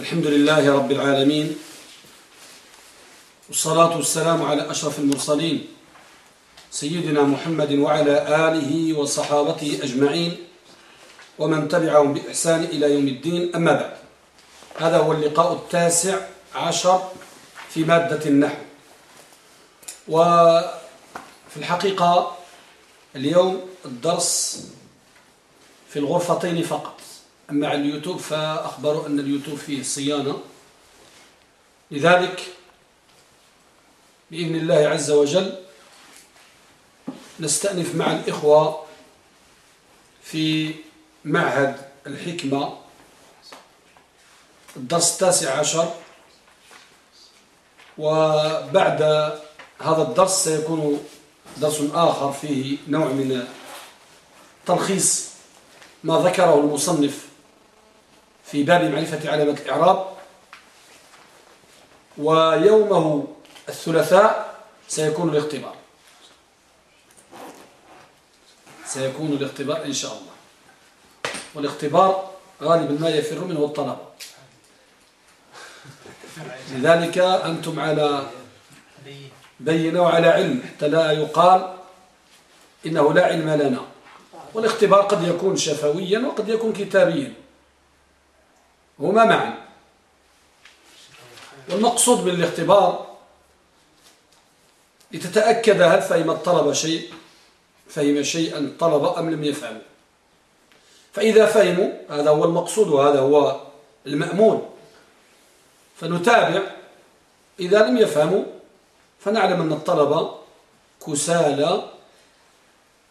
الحمد لله رب العالمين والصلاة والسلام على أشرف المرسلين سيدنا محمد وعلى آله وصحابته أجمعين ومن تبعهم بإحسان إلى يوم الدين أما بعد هذا هو اللقاء التاسع عشر في مادة النحو وفي الحقيقة اليوم الدرس في الغرفتين فقط أما على اليوتيوب فأخبروا أن اليوتيوب فيه صيانة. لذلك بإذن الله عز وجل نستأنف مع الإخوة في معهد الحكمة الدرس التاسع عشر. وبعد هذا الدرس سيكون درس آخر فيه نوع من تلخيص ما ذكره المصنف. في باب معرفة علامة الإعراب. ويومه الثلاثاء سيكون الاختبار. سيكون الاختبار إن شاء الله. والاختبار غالبا ما يفر منه الطلبة. لذلك أنتم على بينة وعلى علم. حتى لا يقال إنه لا علم لنا. والاختبار قد يكون شفويا وقد يكون كتابيا. هما معا والمقصود بالاختبار لتتأكد هل فهم الطلبة شيء فهم شيئا الطلب أم لم يفهموا فإذا فهموا هذا هو المقصود وهذا هو المأمول. فنتابع. إذا لم يفهموا فنعلم أن الطلبة كسالى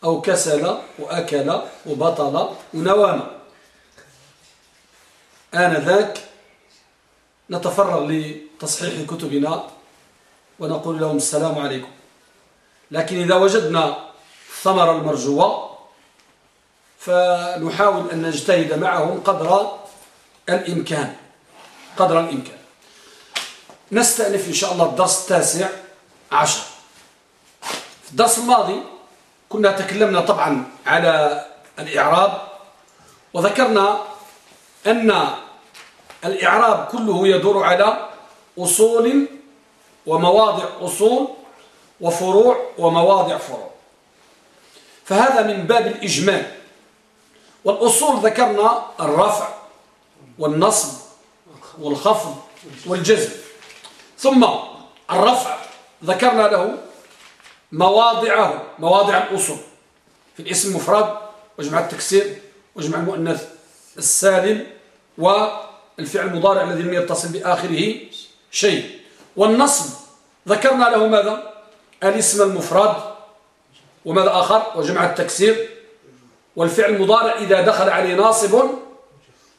أو كسل وأكل وبطل ونوام. آنذاك نتفرغ لتصحيح كتبنا ونقول لهم السلام عليكم. لكن إذا وجدنا الثمرة المرجوة فنحاول أن نجتهد معهم قدر الإمكان. قدر الإمكان. نستأنف إن شاء الله الدرس التاسع عشر. في الدرس الماضي كنا تكلمنا طبعا على الإعراب وذكرنا أن الإعراب كله يدور على أصول ومواضع أصول وفروع ومواضع فروع. فهذا من باب الإجمال. والأصول ذكرنا الرفع والنصب والخفض والجزم. ثم الرفع ذكرنا له مواضعه مواضع الأصول. في الاسم المفرد وجمع التكسير وجمع المؤنث السالم والفعل المضارع الذي لم يتصل بآخره شيء. والنصب ذكرنا له ماذا؟ الاسم المفرد وماذا آخر؟ وجمع التكسير. والفعل المضارع إذا دخل عليه ناصب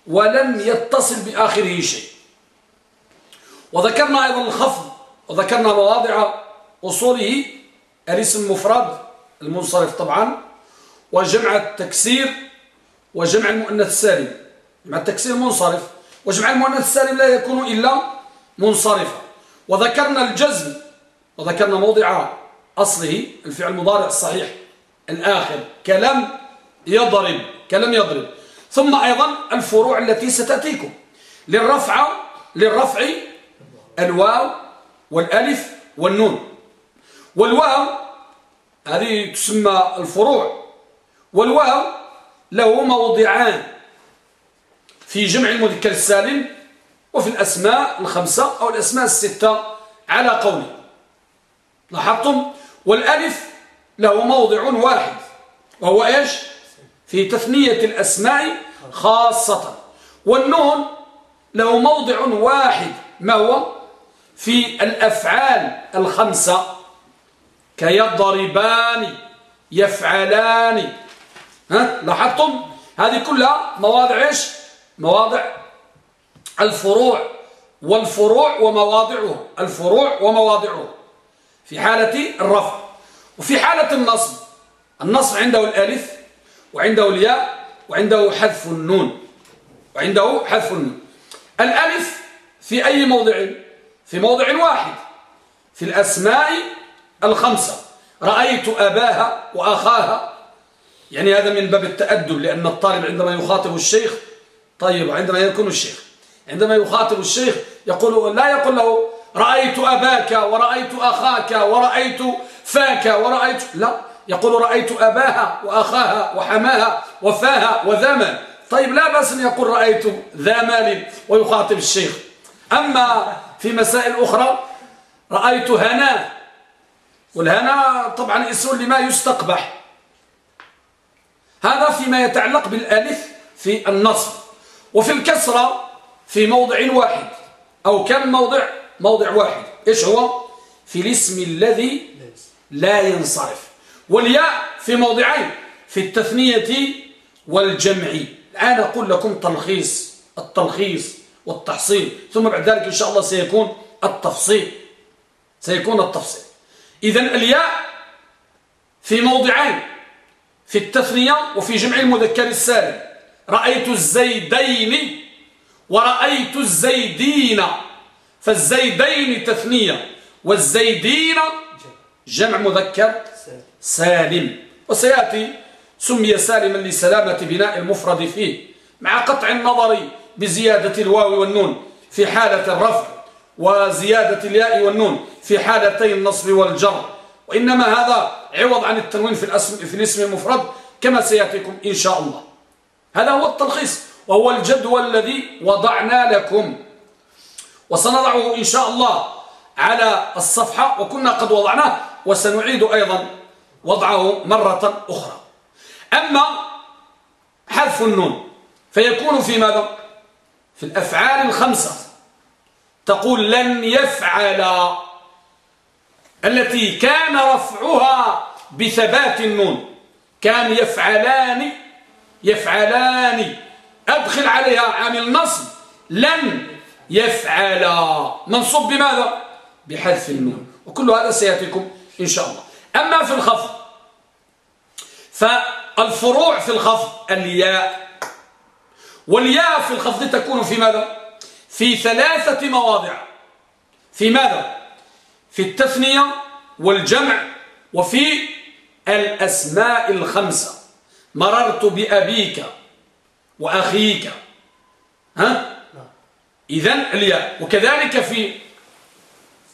ولم يتصل بآخره شيء. وذكرنا أيضا الخفض وذكرنا مواضع أصوله الاسم المفرد المنصرف طبعا وجمع التكسير وجمع المؤنث السالم. جمع التكسير منصرف وجمع المؤنث السالم لا يكون إلا منصرفا. وذكرنا الجزم وذكرنا موضع أصله الفعل المضارع الصحيح الآخر كلم يضرب كلم يضرب. ثم أيضا الفروع التي ستأتيكم للرفع للرفع الواو والألف والنون. والواو هذه تسمى الفروع. والواو له موضعان. في جمع المذكر السالم وفي الأسماء الخمسة أو الأسماء الستة على قوله لاحظتم؟ والألف له موضع واحد وهو إيش؟ في تثنية الأسماء خاصة. والنون له موضع واحد ما هو؟ في الأفعال الخمسة. كيضربان يفعلان. ها؟ لاحظتم؟ هذه كلها مواضع إيش؟ مواضع الفروع والفروع ومواضعه الفروع ومواضعه. في حالة الرفع وفي حالة النصب. النصب عنده الألف وعنده الياء وعنده حذف النون وعنده حذف النون. الألف في أي موضع؟ في موضع واحد في الأسماء الخمسة. رأيت أباها وأخاها. يعني هذا من باب التأدب لأن الطالب عندما يخاطب الشيخ طيب عندما يكون الشيخ عندما يخاطب الشيخ يقول لا يقول له رأيت أباك ورأيت أخاك ورأيت فاك ورأيت لا يقول رأيت أباها وأخاها وحماها وفاها وذا طيب لا بأس أن يقول رأيت ذا مال ويخاطب الشيخ. أما في مسائل أخرى رأيت هنا والهنا طبعا اسم لما يستقبح. هذا فيما يتعلق بالألف في النصب. وفي الكسرة في موضع واحد أو كم موضع؟ موضع واحد. إيش هو؟ في الاسم الذي لا ينصرف. والياء في موضعين في التثنية والجمع. الآن أقول لكم تلخيص التلخيص والتحصيل. ثم بعد ذلك إن شاء الله سيكون التفصيل. سيكون التفصيل. إذا الياء في موضعين في التثنية وفي جمع المذكر السالم. رأيت الزيدين ورأيت الزيدين فالزيدين تثنية والزيدين جمع مذكر سالم. وسيأتي سمي سالما لسلامة بناء المفرد فيه مع قطع النظر بزيادة الواو والنون في حالة الرفع وزيادة الياء والنون في حالتي النصب والجر. وإنما هذا عوض عن التنوين في الاسم في الاسم المفرد كما سيأتيكم إن شاء الله. هذا هو التلخيص وهو الجدول الذي وضعنا لكم. وسنضعه إن شاء الله على الصفحة وكنا قد وضعناه وسنعيد أيضا وضعه مرة أخرى. أما حذف النون فيكون في ماذا؟ في الأفعال الخمسة. تقول لن يفعل التي كان رفعها بثبات النون. كان يفعلان يفعلان. أدخل عليها عامل نصب. لن يفعل منصوب بماذا؟ بحذف النون. وكل هذا سيأتيكم إن شاء الله. أما في الخفض فالفروع في الخفض الياء. والياء في الخفض تكون في ماذا؟ في ثلاثة مواضع. في ماذا؟ في التثنية والجمع وفي الأسماء الخمسة. مررت بأبيك وأخيك. ها؟ إذن الياء. وكذلك في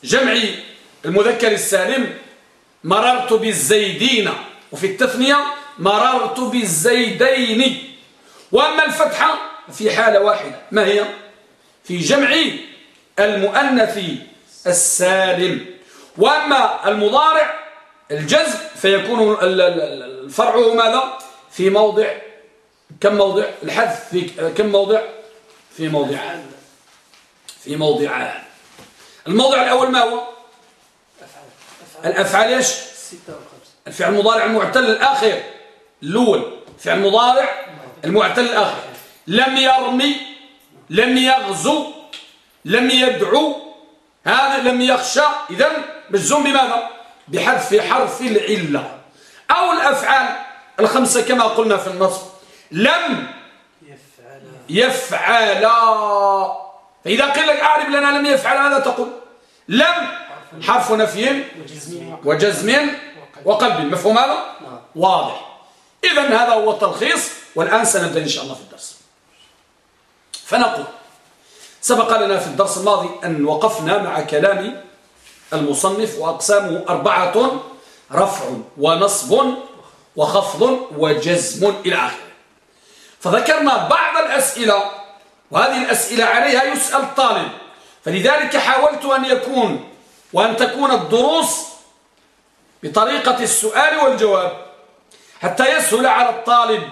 جمع المذكر السالم مررت بالزيدين. وفي التثنية مررت بالزيدين. وأما الفتحة في حالة واحدة. ما هي؟ في جمع المؤنث السالم. وأما المضارع الجزم فيكون الفرع ماذا؟ في موضع كم موضع؟ الحذف في كم موضع؟ في موضعان في موضعان الموضع الأول ما هو؟ الأفعال إيش؟ الفعل المضارع المعتل الآخر الأول. فعل مضارع المعتل الآخر لم يرمي لم يغزو لم يدعو. هذا لم يخشى. إذا مجزوم بماذا؟ بحذف حرف العلة. أو الأفعال الخمسة كما قلنا في النصب لم يفعل. فإذا قيل لك أعرب لنا لم يفعل ماذا تقول؟ لم حرف نفي وجزم. وقلب. مفهوم هذا؟ نعم. واضح. إذا هذا هو التلخيص والآن سنبدأ إن شاء الله في الدرس. فنقول سبق لنا في الدرس الماضي أن وقفنا مع كلام المصنف وأقسامه أربعة رفع ونصب وخفض وجزم إلى آخره. فذكرنا بعض الأسئلة وهذه الأسئلة عليها يسأل الطالب فلذلك حاولت أن يكون وأن تكون الدروس بطريقة السؤال والجواب حتى يسهل على الطالب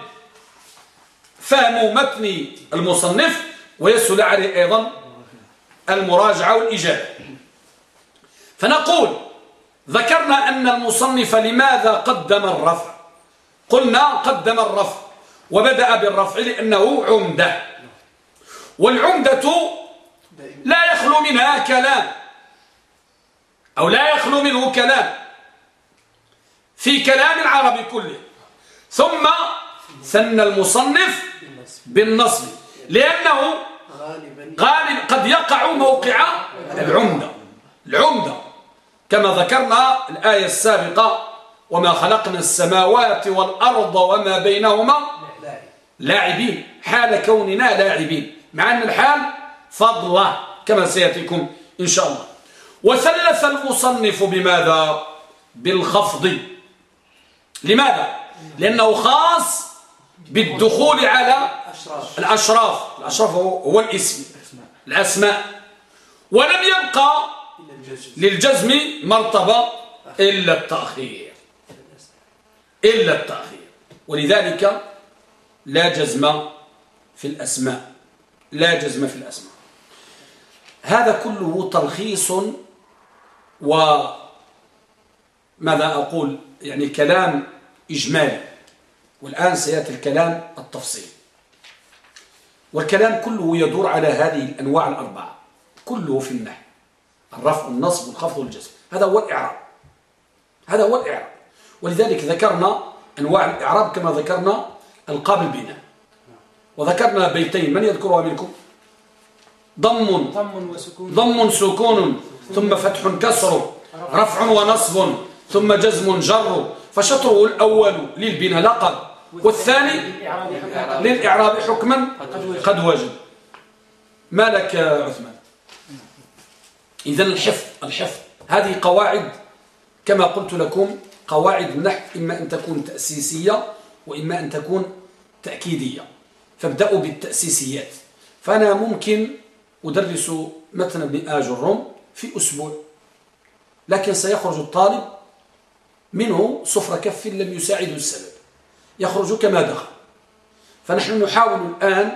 فهم متن المصنف ويسهل عليه أيضا المراجعة والإجابة. فنقول ذكرنا أن المصنف لماذا قدم الرفع؟ قلنا قدم الرفع وبدأ بالرفع لأنه عمدة. والعمدة لا يخلو منها كلام أو لا يخلو منه كلام في كلام العرب كله. ثم سن المصنف بالنصب لأنه غالب قد يقع موقع العمدة. العمدة كما ذكرنا الآية السابقة وما خلقنا السماوات والأرض وما بينهما لاعبين. حال كوننا لاعبين. مع أن الحال فضله كما سيأتيكم إن شاء الله. وثلث المصنف بماذا؟ بالخفض. لماذا؟ لأنه خاص بالدخول على الأشراف. الأشراف. هو الاسم. الأسماء. ولم يبقى للجزم مرتبة إلا التأخير. إلا التأخير. ولذلك لا جزم في الأسماء. لا جزم في الأسماء. هذا كله تلخيص وماذا أقول؟ يعني كلام إجمالي. والآن سيأتي الكلام التفصيل. والكلام كله يدور على هذه الأنواع الأربعة. كله في النحو. الرفع النصب والخفض والجزم هذا هو الإعراب. هذا هو الإعراب. ولذلك ذكرنا أنواع الإعراب كما ذكرنا القابل بنا. وذكرنا بيتين من يذكرها منكم ضم. ضم سكون ثم فتح كسر رفع ونصب ثم جزم جر فشطره الأول للبناء لقد والثاني للإعراب حكما قد وجد ما لك يا عثمان؟ إذن الحفظ الحفظ. هذه قواعد كما قلت لكم قواعد النحو إما أن تكون تأسيسية وإما أن تكون تأكيدية. فابدأوا بالتأسيسيات. فأنا ممكن أدرس متن ابن آج الروم في أسبوع. لكن سيخرج الطالب منه صفر كف لم يساعده السبب. يخرج كما دخل. فنحن نحاول الآن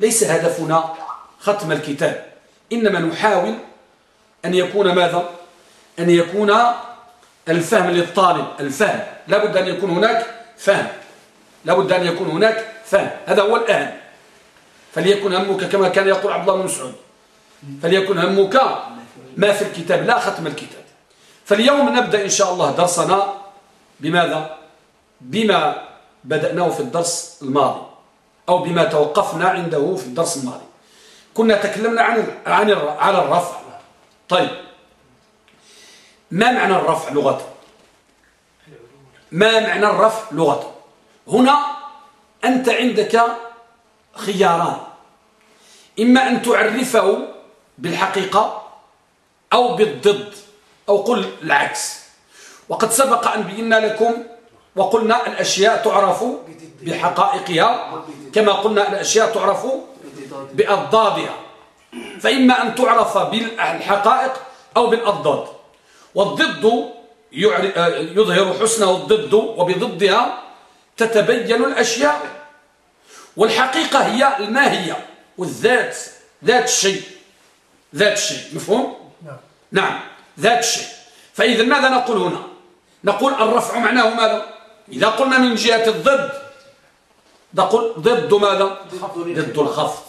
ليس هدفنا ختم الكتاب إنما نحاول أن يكون ماذا؟ أن يكون الفهم للطالب الفهم. لابد أن يكون هناك فهم. لابد أن يكون هناك فهم. هذا هو الأهم. فليكن همك كما كان يقول عبد الله بن مسعود. فليكن همك ما في الكتاب لا ختم الكتاب. فاليوم نبدأ إن شاء الله درسنا بماذا؟ بما بدأناه في الدرس الماضي. أو بما توقفنا عنده في الدرس الماضي. كنا تكلمنا عن عن على الرفع. طيب. ما معنى الرفع لغة ما معنى الرفع لغة هنا أنت عندك خياران. إما أن تعرفه بالحقيقة أو بالضد أو قل العكس. وقد سبق أن بينا لكم وقلنا الأشياء تعرف بحقائقها كما قلنا الأشياء تعرف بأضدادها. فإما أن تعرف بالحقائق أو بالأضداد. والضد يظهر حسنه الضد وبضدها تتبين الأشياء. والحقيقة هي الماهية والذات ذات الشيء ذات الشيء مفهوم؟ نعم. نعم ذات الشيء فإذا ماذا نقول هنا؟ نقول الرفع معناه ماذا؟ إذا قلنا من جهة الضد نقول ضد ماذا؟ ضد الخفض.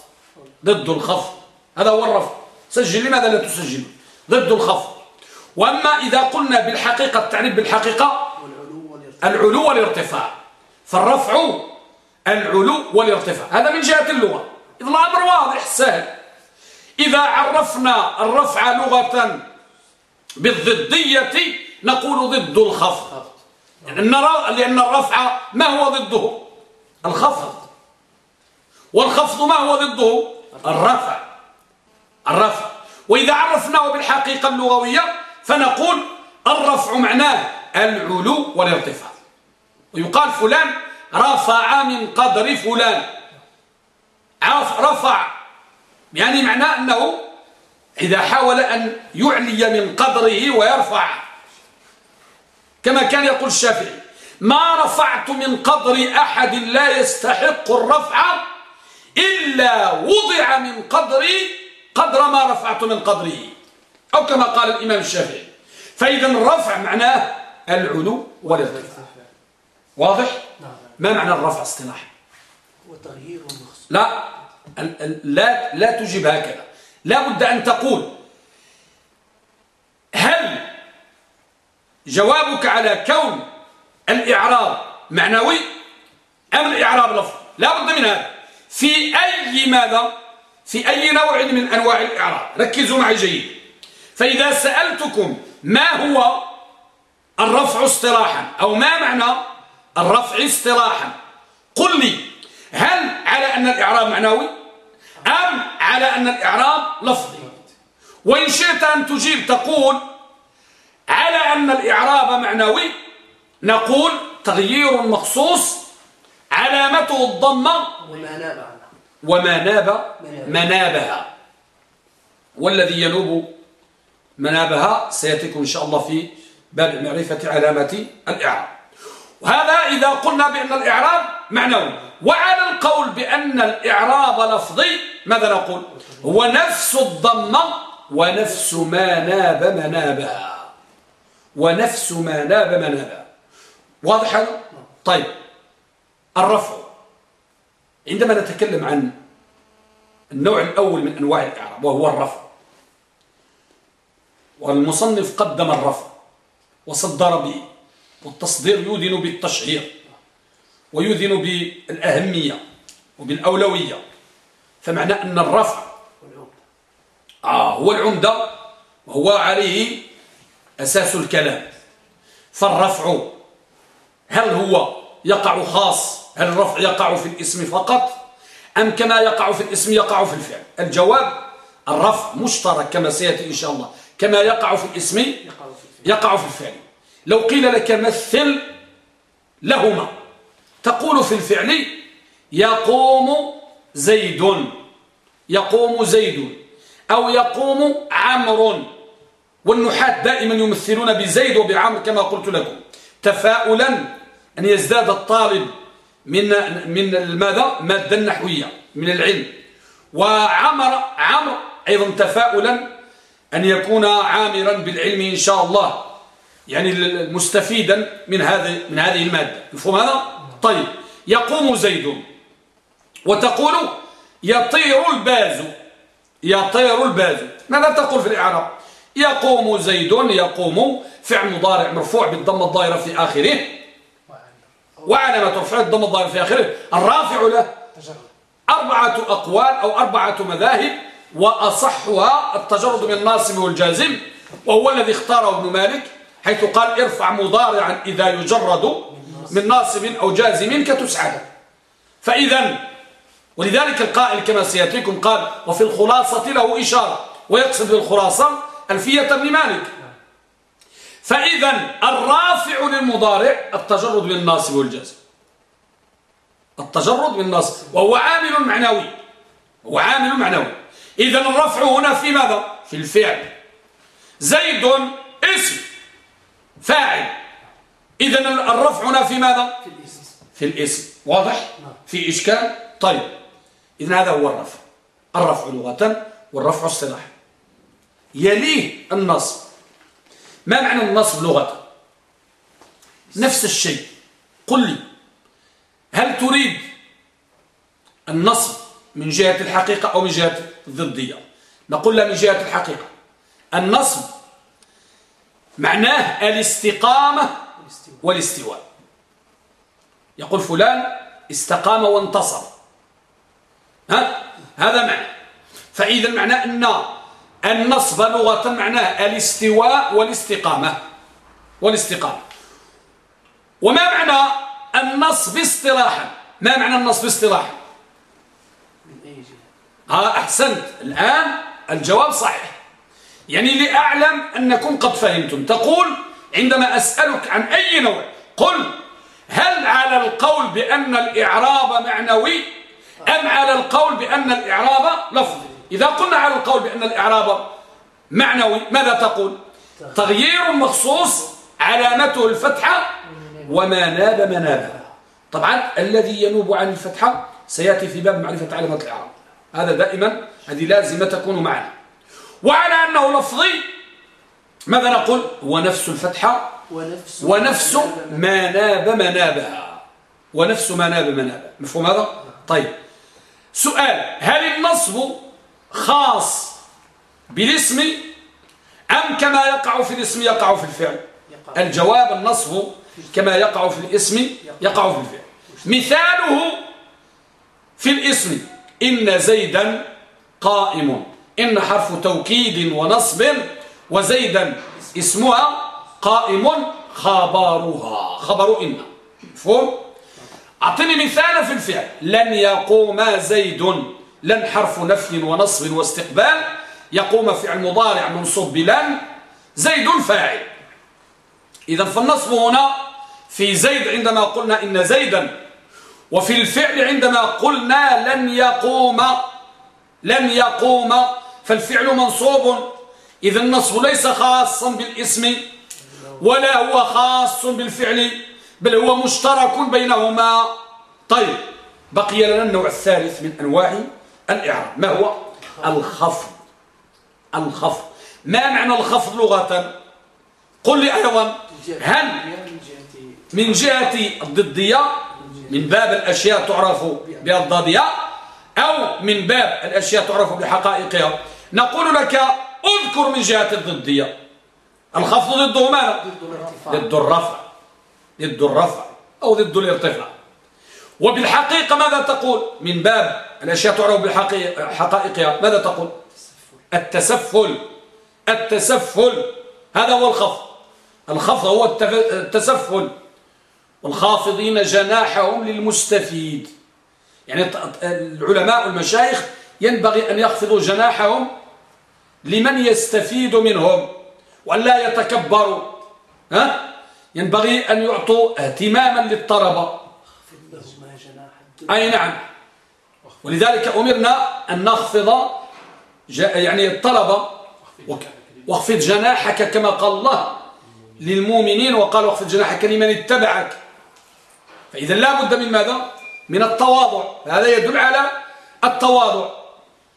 ضد الخفض. هذا هو الرفع. سجل لماذا لا تسجل؟ ضد الخفض. وأما إذا قلنا بالحقيقة التعريف بالحقيقة العلو والارتفاع. فالرفع العلو والارتفاع. هذا من جهة اللغة. إذا الأمر واضح سهل. إذا عرفنا الرفع لغة بالضدية نقول ضد الخفض. يعني لأن الرفع ما هو ضده؟ الخفض. والخفض ما هو ضده؟ الرفع. الرفع. وإذا عرفناه بالحقيقة اللغوية فنقول الرفع معناه العلو والارتفاع. ويقال فلان رفع من قدر فلان. رفع يعني معناه أنه إذا حاول أن يعلي من قدره ويرفع. كما كان يقول الشافعي ما رفعت من قدر أحد لا يستحق الرفع إلا وضع من قدري قدر ما رفعت من قدره. أو كما قال الإمام الشافعي. فإذا الرفع معناه العلو والارتفاع. واضح؟ ما معنى الرفع اصطلاحا؟ هو تغيير لا لا لا تجيب هكذا. لا بد أن تقول هل جوابك على كون الإعراب معنوي أم الإعراب لفظ لا بد من هذا. في أي ماذا؟ في أي نوع من أنواع الإعراب؟ ركزوا معي جيد. فإذا سألتكم ما هو الرفع اصطلاحا أو ما معنى الرفع اصطلاحا قل لي هل على أن الإعراب معنوي؟ أم على أن الإعراب لفظي؟ وإن شئت أن تجيب تقول على أن الإعراب معنوي؟ نقول تغيير مخصوص علامته الضمة وما ناب وما ناب منابها. والذي ينوب منابها سيأتيكم إن شاء الله في باب معرفة علامة الإعراب. وهذا إذا قلنا بأن الإعراب معنوي. وعلى القول بأن الإعراب لفظي ماذا نقول؟ هو نفس الضمة ونفس ما ناب منابها. ونفس ما ناب منابها. واضح؟ هذا؟ طيب. الرفع. عندما نتكلم عن النوع الأول من أنواع الإعراب وهو الرفع. والمصنف قدم الرفع وصدر به والتصدير يذن بالتشهير ويذن بالأهمية وبالأولوية. فمعنى أن الرفع آه هو العمدة وهو عليه أساس الكلام. فالرفع هل هو يقع خاص؟ هل الرفع يقع في الاسم فقط؟ أم كما يقع في الاسم يقع في الفعل؟ الجواب الرفع مشترك كما سيأتي إن شاء الله. كما يقع في الاسم يقع في الفعل. لو قيل لك مثل لهما تقول في الفعل يقوم زيد يقوم زيد أو يقوم عمر والنحاة دائما يمثلون بزيد وبعمر كما قلت لكم. تفاؤلا أن يزداد الطالب من من الماذا مادة النحوية من العلم. وعمر عمر أيضا تفاؤلا أن يكون عامرا بالعلم إن شاء الله. يعني مستفيدا من هذه من هذه المادة. مفهوم هذا؟ طيب. يقوم زيد. وتقول يطير الباز. يطير الباز. ماذا تقول في الإعراب؟ يقوم زيد يقوم فعل مضارع مرفوع بالضمة الظاهرة في آخره. وعلامة رفع الضم الظاهر في آخره. الرافع له أربعة أقوال أو أربعة مذاهب وأصحها التجرد من الناصب والجازم وهو الذي اختاره ابن مالك حيث قال ارفع مضارعا إذا يجرد من ناصب أو جازم كتسعد فإذا ولذلك القائل كما سيأتيكم قال وفي الخلاصة له إشارة ويقصد بالخلاصة ألفية ابن مالك. فإذا الرافع للمضارع التجرد من الناصب والجازم. التجرد من الناصب وهو عامل معنوي هو عامل معنوي. إذا الرفع هنا في ماذا؟ في الفعل. زيد اسم فاعل. إذا الرفع هنا في ماذا؟ في الاسم. في الاسم. واضح؟ في إشكال؟ طيب. إذا هذا هو الرفع. الرفع لغة والرفع اصطلاحا يليه النصب. ما معنى النصب لغة؟ نفس الشيء. قل لي هل تريد النصب من جهة الحقيقة أو من جهة الضدية. نقول لا من جهة الحقيقة. النصب معناه الاستقامة والاستواء. يقول فلان استقام وانتصر. ها؟ هذا معنى. فإذا معناه أن النصب لغة معناه الاستواء والاستقامة. والاستقامة. وما معنى النصب اصطلاحا ما معنى النصب اصطلاحا ها أحسنت. الآن الجواب صحيح. يعني لأعلم أنكم قد فهمتم. تقول عندما أسألك عن أي نوع قل هل على القول بأن الإعراب معنوي؟ أم على القول بأن الإعراب لفظي؟ إذا قلنا على القول بأن الإعراب معنوي ماذا تقول؟ تغيير مخصوص علامته الفتحة وما ناب منابها. طبعا الذي ينوب عن الفتحة سيأتي في باب معرفة علامة الإعراب. هذا دائما هذه لازمة تكون معنا وعلى أنه لفظي ماذا نقول؟ ونفس الفتحة ونفس, ونفس ما ناب منابها. ونفس ما ناب منابها. مفهوم هذا؟ طيب. سؤال هل النصب خاص بالاسم أم كما يقع في الاسم يقع في الفعل؟ الجواب النصب كما يقع في الاسم يقع في الفعل. مثاله في الاسم. إن زيدا قائم. إن حرف توكيد ونصب وزيدا اسمها قائم خبرها. خبر إن. فهم أعطني مثال في الفعل. لن يقوم زيد لن حرف نفي ونصب واستقبال. يقوم فعل مضارع منصوب بلن زيد فاعل. إذا فالنصب هنا في زيد عندما قلنا إن زيدا وفي الفعل عندما قلنا لن يقوم لن يقوم فالفعل منصوب. إذا النصب ليس خاصا بالاسم ولا هو خاص بالفعل بل هو مشترك بينهما. طيب بقي لنا النوع الثالث من أنواع الإعراب. ما هو؟ الخفض. الخفض. ما معنى الخفض لغة؟ قل لي أيضا. هل من جهة الضدية؟ من باب الأشياء تعرف بالضادية أو من باب الأشياء تعرف بحقائقها نقول لك اذكر من جهة الضدية. الخفض ضده ماذا ضد الرفع. ضد الرفع أو ضد الارتفاع. وبالحقيقة ماذا تقول؟ من باب الأشياء تعرف بحقائقها ماذا تقول؟ التسفل. التسفل. هذا هو الخفض. الخفض هو التسفل. والخافضين جناحهم للمستفيد. يعني العلماء والمشايخ ينبغي أن يخفضوا جناحهم لمن يستفيد منهم ولا يتكبروا. ها؟ ينبغي أن يعطوا اهتماما للطلبة. أي نعم. ولذلك أمرنا أن نخفض يعني الطلبة. واخفض جناحك كما قال الله للمؤمنين وقال واخفض جناحك لمن اتبعك. فإذا لا بد من ماذا؟ من التواضع. هذا يدل على التواضع.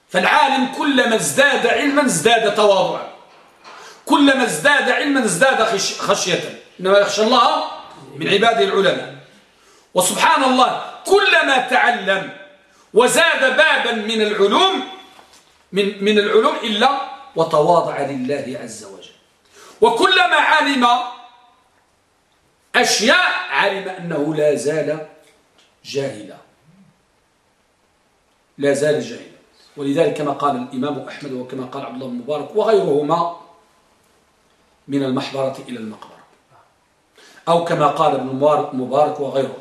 فالعالم كلما ازداد علما ازداد تواضعا. كلما ازداد علما ازداد خشية. إنما يخشى الله من عباده العلماء. وسبحان الله كلما تعلم وزاد بابا من العلوم من, من العلوم إلا وتواضع لله عز وجل. وكلما علم أشياء علم أنه لا زال جاهلا. لا زال جاهلا. ولذلك كما قال الإمام أحمد وكما قال عبد الله بن مبارك وغيرهما من المحبرة إلى المقبرة. أو كما قال ابن مبارك وغيره.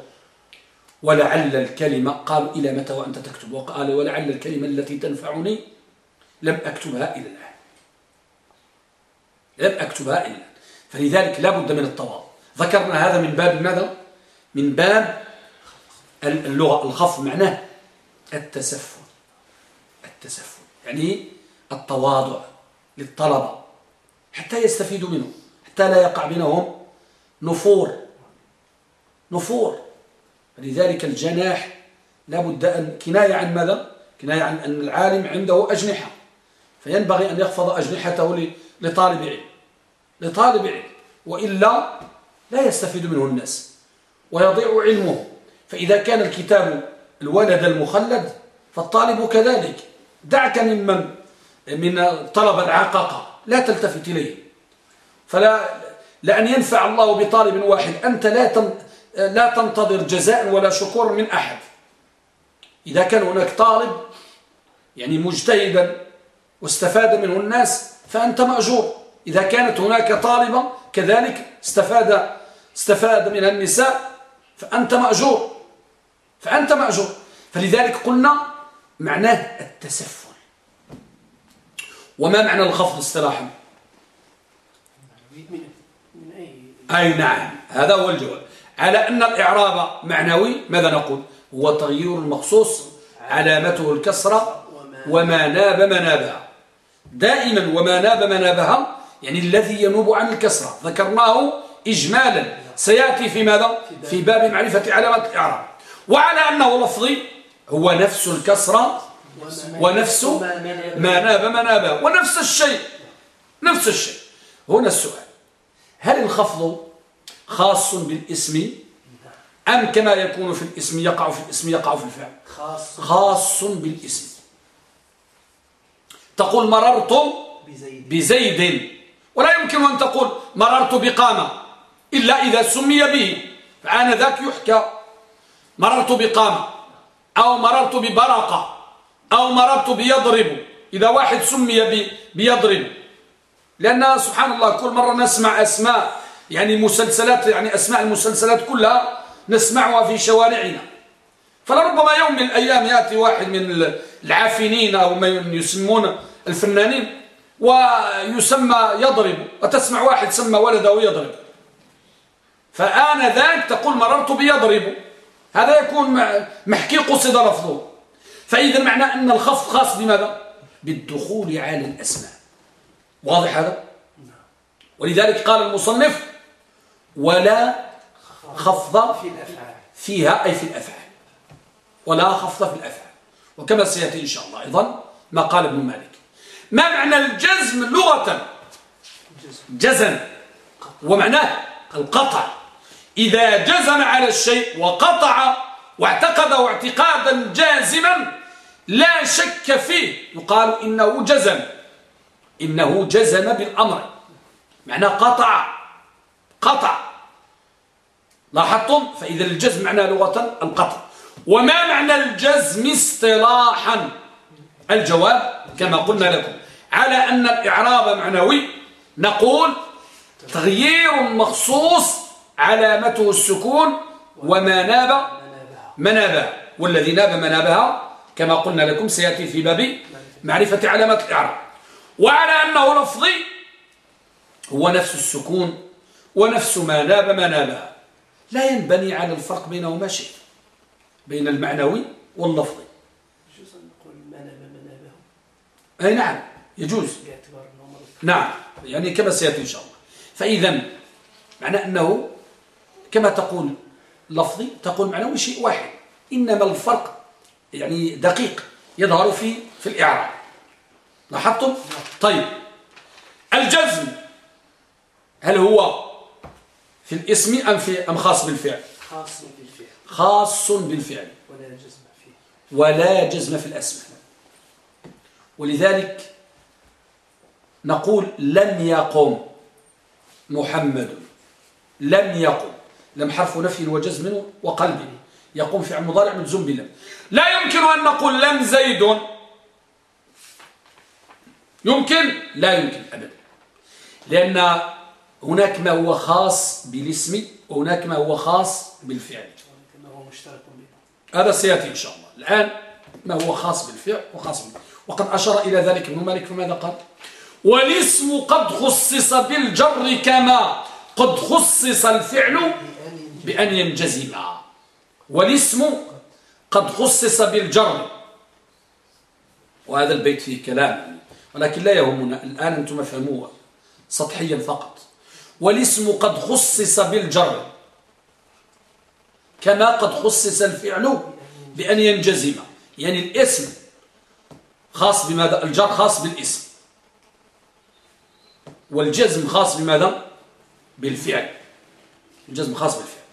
ولعل الكلمة قالوا إلى متى وأنت تكتب؟ وقال ولعل الكلمة التي تنفعني لم أكتبها إلى الآن. لم أكتبها إلا فلذلك لا بد من التواضع. ذكرنا هذا من باب ماذا؟ من باب اللغة الخف معناه التسفل التسفل يعني التواضع للطلبة حتى يستفيدوا منه حتى لا يقع بينهم نفور. نفور. لذلك الجناح لابد أن كناية عن ماذا؟ كناية عن أن العالم عنده أجنحة. فينبغي أن يخفض أجنحته لطالب علم. لطالب علم. وإلا لا يستفيد منه الناس ويضيع علمه. فإذا كان الكتاب الولد المخلد فالطالب كذلك. دعك ممن من؟ طلب العقاقة لا تلتفت إليه. فلا لأن ينفع الله بطالب واحد. أنت لا لا تنتظر جزاء ولا شكور من أحد. إذا كان هناك طالب يعني مجتهدا واستفاد منه الناس فأنت مأجور. إذا كانت هناك طالبة كذلك استفاد استفاد منها النساء فأنت مأجور. فأنت مأجور. فلذلك قلنا معناه التسفل. وما معنى الخفض اصطلاحا؟ أي نعم. هذا هو الجواب. على أن الإعراب معنوي ماذا نقول؟ هو تغيير المخصوص علامته الكسرة وما ناب منابها. دائما وما ناب منابها يعني الذي ينوب عن الكسرة. ذكرناه إجمالا. سيأتي في ماذا؟ في باب معرفة علامات الإعراب. وعلى أنه لفظي هو نفس الكسرة ونفس ما ناب منابه ونفس الشيء. نفس الشيء. هنا السؤال. هل الخفض خاص بالاسم؟ أم كما يكون في الاسم يقع في الاسم يقع في الفعل؟ خاص, خاص بالاسم. تقول مررت بزيد. ولا يمكن أن تقول مررت بقامة إلا إذا سمي به فعان ذاك يحكى. مررت بقامة أو مررت ببرقة أو مررت بيضرب. إذا واحد سمي بيضرب. لأن سبحان الله كل مرة نسمع أسماء يعني مسلسلات يعني أسماء المسلسلات كلها نسمعها في شوارعنا. فلربما يوم من الأيام يأتي واحد من العافنين أو ما يسمون الفنانين ويسمى يضرب. وتسمع واحد سمى ولده يضرب. فآن ذاك تقول مررت بيضرب. هذا يكون محكي قصد لفظه فإذا معنى أن الخفض خاص بماذا؟ بالدخول على الأسماء. واضح هذا؟ ولذلك قال المصنف ولا خفض فيها أي في الأفعال. ولا خفض في الأفعال. وكما سيأتي إن شاء الله أيضا ما قال ابن مالك. ما معنى الجزم لغة؟ جزم. ومعناه القطع. إذا جزم على الشيء وقطع واعتقده اعتقادا جازما لا شك فيه يقال إنه جزم. إنه جزم بالأمر. معنى قطع. قطع. لاحظتم؟ فإذا الجزم معنى لغة القطع. وما معنى الجزم اصطلاحا؟ الجواب كما قلنا لكم. على أن الإعراب معنوي نقول تغيير مخصوص علامته السكون وما ناب منابها والذي ناب منابها كما قلنا لكم سيأتي في باب معرفة علامات الإعراب. وعلى أنه لفظي هو نفس السكون ونفس ما ناب منابها. لا ينبني على الفرق بينهما شيء بين المعنوي واللفظي يجوز أن نقول ما ناب منابه أي نعم يجوز. نعم يعني كما سيأتي إن شاء الله. فإذا معنى أنه كما تقول لفظي تقول معنوي شيء واحد. إنما الفرق يعني دقيق يظهر في في الإعراب. لاحظتم؟ طيب. الجزم هل هو في الاسم أم في أم خاص بالفعل؟ خاص بالفعل. خاص بالفعل. ولا جزم فيه. ولا جزم في الأسماء. ولذلك نقول لم يقم محمد. لم يقم لم حرف نفي وجزم وقلب. يقوم فعل مضارع مجزوم بلم لا يمكن أن نقول لم زيد. يمكن؟ لا يمكن أبدا. لأن هناك ما هو خاص بالاسم وهناك ما هو خاص بالفعل. هذا سيأتي إن شاء الله. الآن ما هو خاص بالفعل وخاص بالفعل وقد أشار إلى ذلك ابن مالك فماذا قال؟ والاسم قد خصص بالجر كما قد خصص الفعل بأن ينجزم. والاسم قد خصص بالجر. وهذا البيت فيه كلام ولكن لا يهمنا. الآن أنتم فهموه سطحيا فقط. والاسم قد خصص بالجر كما قد خصص الفعل بأن ينجزم. يعني الاسم خاص بماذا؟ الجر خاص بالاسم. والجزم خاص بماذا؟ بالفعل. الجزم خاص بالفعل.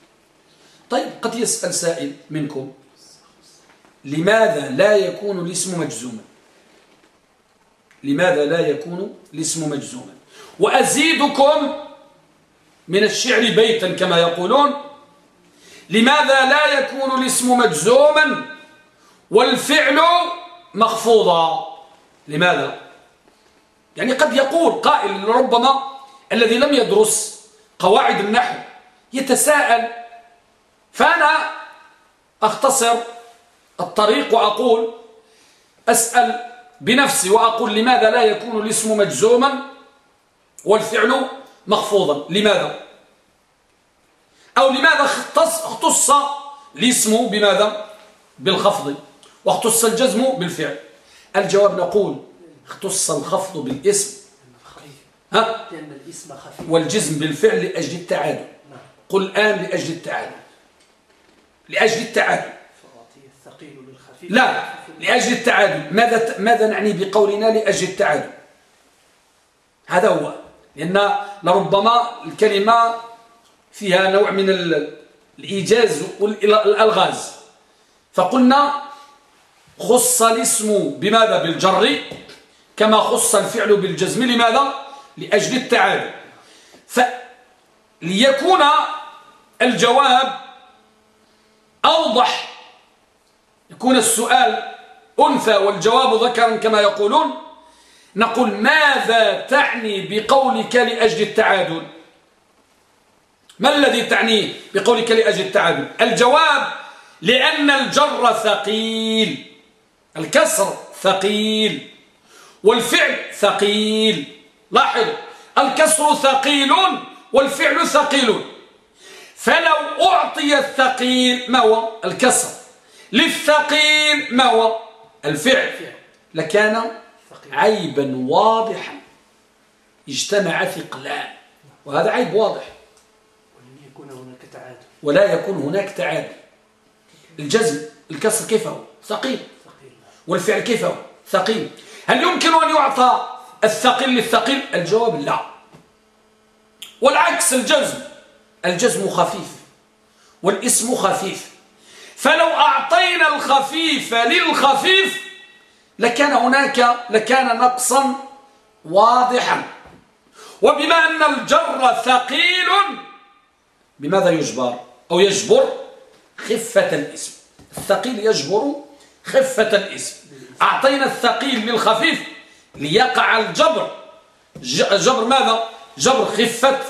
طيب قد يسأل سائل منكم لماذا لا يكون الاسم مجزوما؟ لماذا لا يكون الاسم مجزوما؟ وأزيدكم من الشعر بيتا كما يقولون لماذا لا يكون الاسم مجزوما؟ والفعل مخفوضا لماذا؟ يعني قد يقول قائل ربما الذي لم يدرس قواعد النحو يتساءل فأنا أختصر الطريق وأقول أسأل بنفسي وأقول لماذا لا يكون الاسم مجزوما والفعل مخفوضا؟ لماذا؟ أو لماذا اختص الاسم بماذا؟ بالخفض. واختص الجزم بالفعل. الجواب نقول اختص الخفض بالاسم. ها؟ والجزم بالفعل لأجل التعادل. نعم. قل الآن لأجل التعادل. لأجل التعادل. لا لأجل التعادل. ماذا ماذا نعني بقولنا لأجل التعادل؟ هذا هو. لأن لربما الكلمة فيها نوع من الإيجاز والألغاز فقلنا خص الاسم بماذا بالجر؟ كما خص الفعل بالجزم. لماذا؟ لأجل التعادل. فليكون الجواب أوضح. يكون السؤال أنثى والجواب ذكرا كما يقولون. نقول ماذا تعني بقولك لأجل التعادل؟ ما الذي تعنيه بقولك لأجل التعادل؟ الجواب لأن الجر ثقيل. الكسر ثقيل والفعل ثقيل. لاحظ الكسر ثقيل والفعل ثقيل فلو أعطي الثقيل ما هو؟ الكسر. للثقيل ما هو؟ الفعل. لكان عيبا واضحا. اجتمع ثقلان وهذا عيب واضح. ولن يكون هناك تعادل. ولا يكون هناك تعادل. الجزم الكسر كيف هو؟ ثقيل. والفعل كيف هو؟ ثقيل. هل يمكن أن يعطى الثقيل للثقيل؟ الجواب لا. والعكس الجزم. الجزم خفيف والاسم خفيف. فلو أعطينا الخفيف للخفيف لكان هناك لكان نقصا واضحا. وبما أن الجر ثقيل بماذا يجبر؟ أو يجبر خفة الاسم. الثقيل يجبر خفة الاسم. أعطينا الثقيل للخفيف ليقع الجبر. جبر ماذا؟ جبر خفة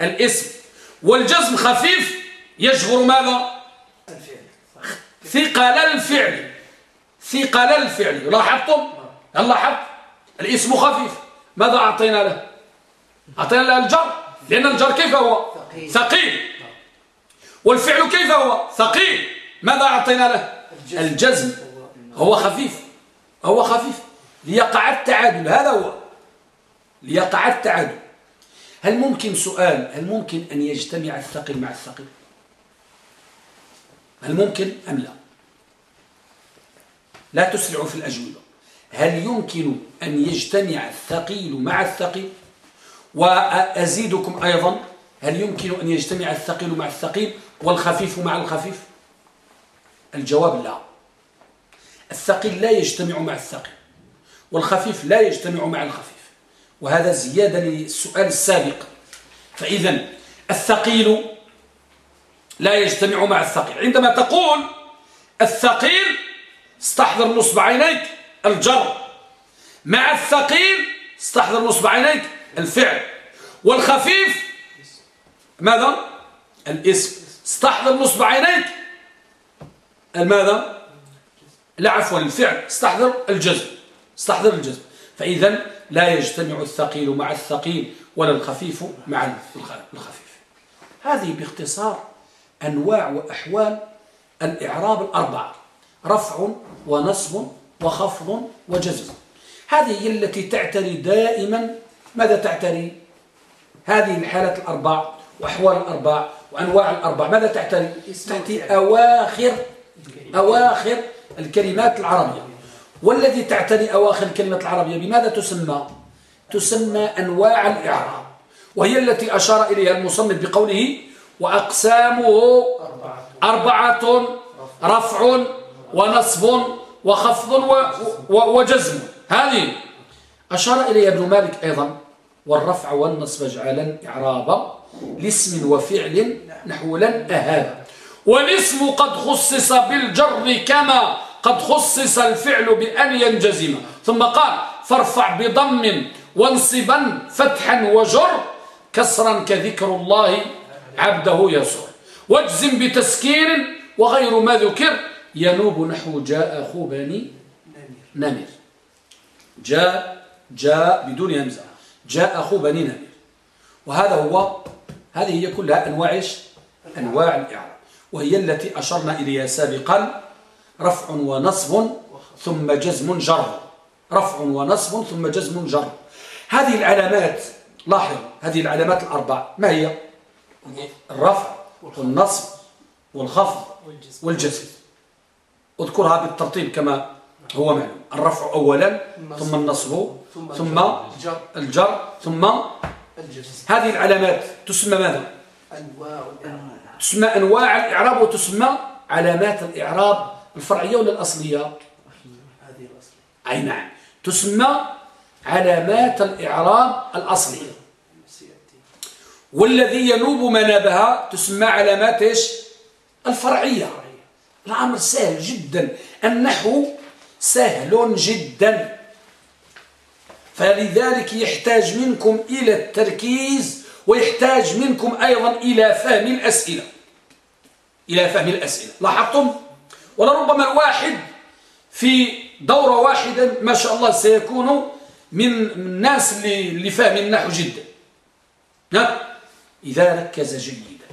الاسم. والجزم خفيف يجبر ماذا؟ ثقل الفعل. ثقل الفعل. لاحظتم؟ هل لاحظت؟ الاسم خفيف. ماذا أعطينا له؟ أعطينا له الجر. لأن الجر كيف هو؟ ثقيل. والفعل كيف هو؟ ثقيل. ماذا أعطينا له؟ الجزم. هو خفيف. هو خفيف. ليقع التعادل. هذا هو. ليقع التعادل. هل ممكن سؤال؟ هل ممكن أن يجتمع الثقيل مع الثقيل هل ممكن أم لا؟ لا تسرعوا في الأجوبة. هل يمكن أن يجتمع الثقيل مع الثقيل؟ وأزيدكم أيضا. هل يمكن أن يجتمع الثقيل مع الثقيل والخفيف مع الخفيف؟ الجواب لا. الثقيل لا يجتمع مع الثقيل والخفيف لا يجتمع مع الخفيف وهذا زيادة للسؤال السابق. فإذا الثقيل لا يجتمع مع الثقيل. عندما تقول الثقيل استحضر نصب عينيك الجر. مع الثقيل استحضر نصب عينيك الفعل. والخفيف ماذا؟ الاسم. استحضر نصب عينيك الماذا؟ لا عفوا الفعل. استحضر الجزم. استحضر الجزم. فإذا لا يجتمع الثقيل مع الثقيل ولا الخفيف مع الخفيف. هذه باختصار أنواع وأحوال الإعراب الأربعة رفع ونصب وخفض وجزم. هذه هي التي تعتري دائما. ماذا تعتري؟ هذه الحالات الأربع وأحوال الأربع وأنواع الأربع ماذا تعتري؟ تأتي أواخر أواخر الكلمات العربية. والذي تعتني أواخر الكلمات العربية بماذا تسمى؟ تسمى أنواع الإعراب وهي التي أشار إليها المصنف بقوله وأقسامه أربعة رفع ونصب وخفض وجزم. هذه أشار إليها ابن مالك أيضا والرفع والنصب جعلا إعرابا لاسم وفعل نحو لن أهذا. والاسم قد خصص بالجر كما قد خصص الفعل بأن ينجزم. ثم قال فارفع بضم وانصبا فتحا وجر كسرا كذكر الله عبده يسر. واجزم بتسكين وغير ما ذكر. ينوب نحو جاء أخو بني نمر. جاء جاء بدون همزة جاء أخو بني نمر. وهذا هو هذه هي كلها أنواع أنواع الإعراب. وهي التي أشرنا إليها سابقا رفع ونصب ثم جزم جر. رفع ونصب ثم جزم جر. هذه العلامات لاحظ هذه العلامات الأربع. ما هي؟ الرفع والنصب والخفض والجزم. اذكرها بالترتيب كما هو معلوم. الرفع أولا ثم النصب ثم الجر ثم هذه العلامات تسمى ماذا؟ تسمى أنواع الإعراب وتسمى علامات الإعراب الفرعية ولا الأصلية؟ أي نعم. تسمى علامات الإعراب الأصلية. والذي ينوب منابها تسمى علامات إيش؟ الفرعية. الأمر سهل جدا. النحو سهل جدا. فلذلك يحتاج منكم إلى التركيز ويحتاج منكم أيضا إلى فهم الأسئلة. إلى فهم الأسئلة. لاحظتم؟ ولربما الواحد في دورة واحدة ما شاء الله سيكون من الناس اللي, فاهم النحو جدا. نعم إذا ركز جيدا.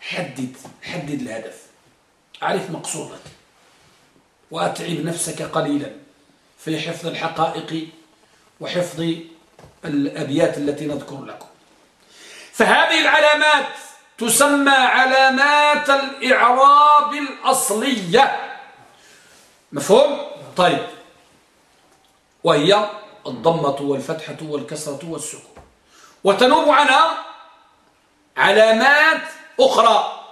حدد حدد الهدف. أعرف مقصودك. وأتعب نفسك قليلا في حفظ الحقائق وحفظ الأبيات التي نذكر لكم. فهذه العلامات تسمى علامات الإعراب الأصلية. مفهوم؟ طيب. وهي الضمة والفتحة والكسرة والسكون. وتنوب عنها علامات أخرى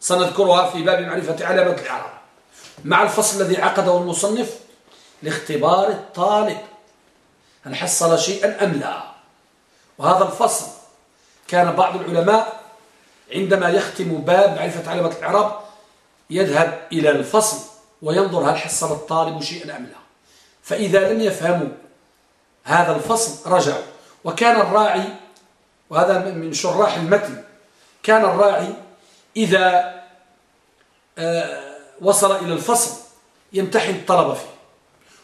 سنذكرها في باب معرفة علامة الإعراب. مع الفصل الذي عقده المصنف لاختبار الطالب هل حصل شيئا أم لا؟ وهذا الفصل كان بعض العلماء عندما يختم باب معرفة علامة الإعراب يذهب إلى الفصل وينظر هل حصل الطالب شيئا أم لا. فإذا لم يفهموا هذا الفصل رجعوا. وكان الراعي وهذا من شراح المتن كان الراعي إذا آه، وصل إلى الفصل يمتحن الطلبة فيه.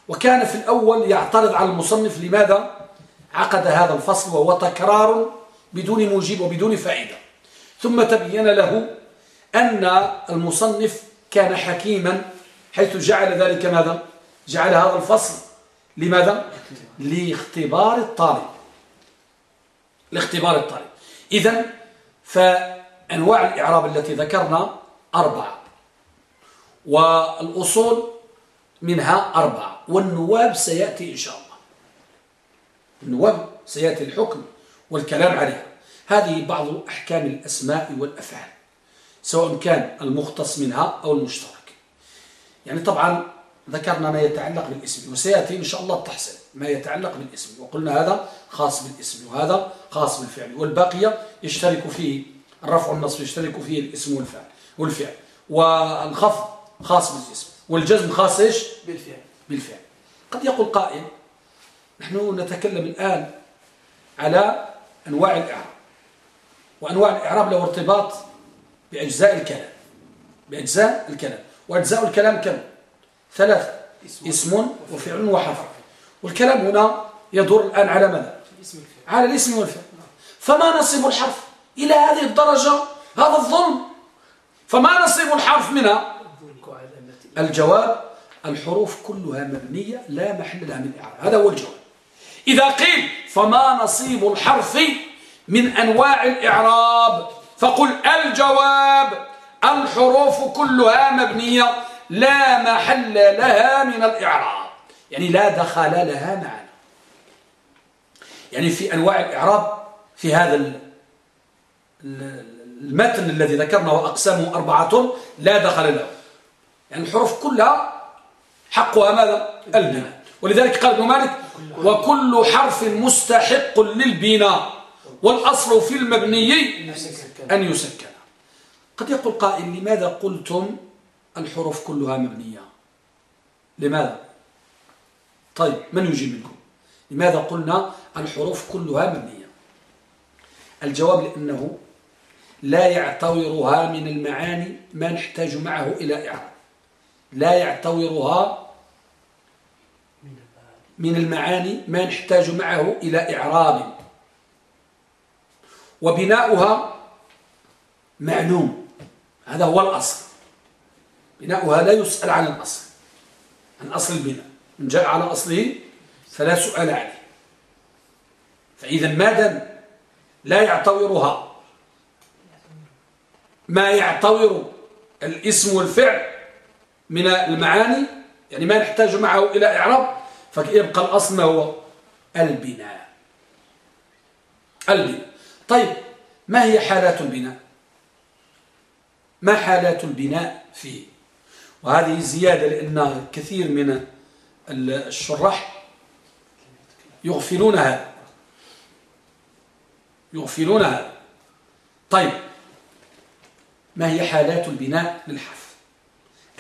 وكان في الأول يعترض على المصنف لماذا عقد هذا الفصل وهو تكرار بدون موجب وبدون فائدة. ثم تبين له أن المصنف كان حكيما حيث جعل ذلك ماذا؟ جعل هذا الفصل لماذا؟ لاختبار الطالب. لاختبار الطالب. إذا فأنواع الإعراب التي ذكرنا أربعة والأصول منها أربعة والنواب سيأتي إن شاء الله. النواب سيأتي الحكم. والكلام عليها. هذه بعض أحكام الأسماء والأفعال سواء كان المختص منها أو المشترك. يعني طبعا ذكرنا ما يتعلق بالاسم وسيأتي إن شاء الله التحصيل ما يتعلق بالاسم. وقلنا هذا خاص بالاسم وهذا خاص بالفعل. والباقية يشترك فيه الرفع والنصب يشترك فيه الاسم والفعل والفعل. والخفض خاص بالاسم والجزم خاص إيش؟ بالفعل. بالفعل. قد يقول قائل نحن نتكلم الآن على أنواع الإعراب. وأنواع الإعراب له ارتباط بأجزاء الكلام. بأجزاء الكلام. وأجزاء الكلام كم؟ ثلاثة. اسم وفعل. وحرف. والكلام هنا يدور الآن على ماذا؟ على الاسم والفعل. فما نصب الحرف إلى هذه الدرجة؟ هذا الظلم. فما نصب الحرف منها؟ الجواب الحروف كلها مبنية لا محل لها من الإعراب هذا هو الجواب. إذا قيل فما نصيب الحرف من أنواع الإعراب فقل الجواب الحروف كلها مبنية لا محل لها من الإعراب. يعني لا دخل لها معنا يعني في أنواع الإعراب في هذا المتن الذي ذكرنا وأقسامه أربعة لا دخل له. يعني الحروف كلها حقها ماذا؟ البناء. ولذلك قال ابن مالك وكل حرف مستحق للبناء والأصل في المبني أن يسكن. قد يقول قائل لماذا قلتم الحروف كلها مبنية؟ لماذا؟ طيب من يجيب منكم؟ لماذا قلنا الحروف كلها مبنية؟ الجواب لأنه لا يعتورها من المعاني ما نحتاج معه إلى إعراب. لا يعتورها من المعاني ما نحتاج معه إلى إعراب. وبناؤها معلوم. هذا هو الأصل. بناؤها لا يسأل عن الأصل عن أصل البناء. من جاء على أصله فلا سؤال عليه. فإذا ماذا لا يعتورها ما يعتور الاسم والفعل من المعاني؟ يعني ما نحتاج معه إلى إعراب؟ فيبقى الأصل ما هو البناء. البناء. طيب ما هي حالات البناء؟ ما حالات البناء فيه؟ وهذه زيادة لأن كثير من الشراح يغفلون هذا يغفلون هذا طيب ما هي حالات البناء للحرف؟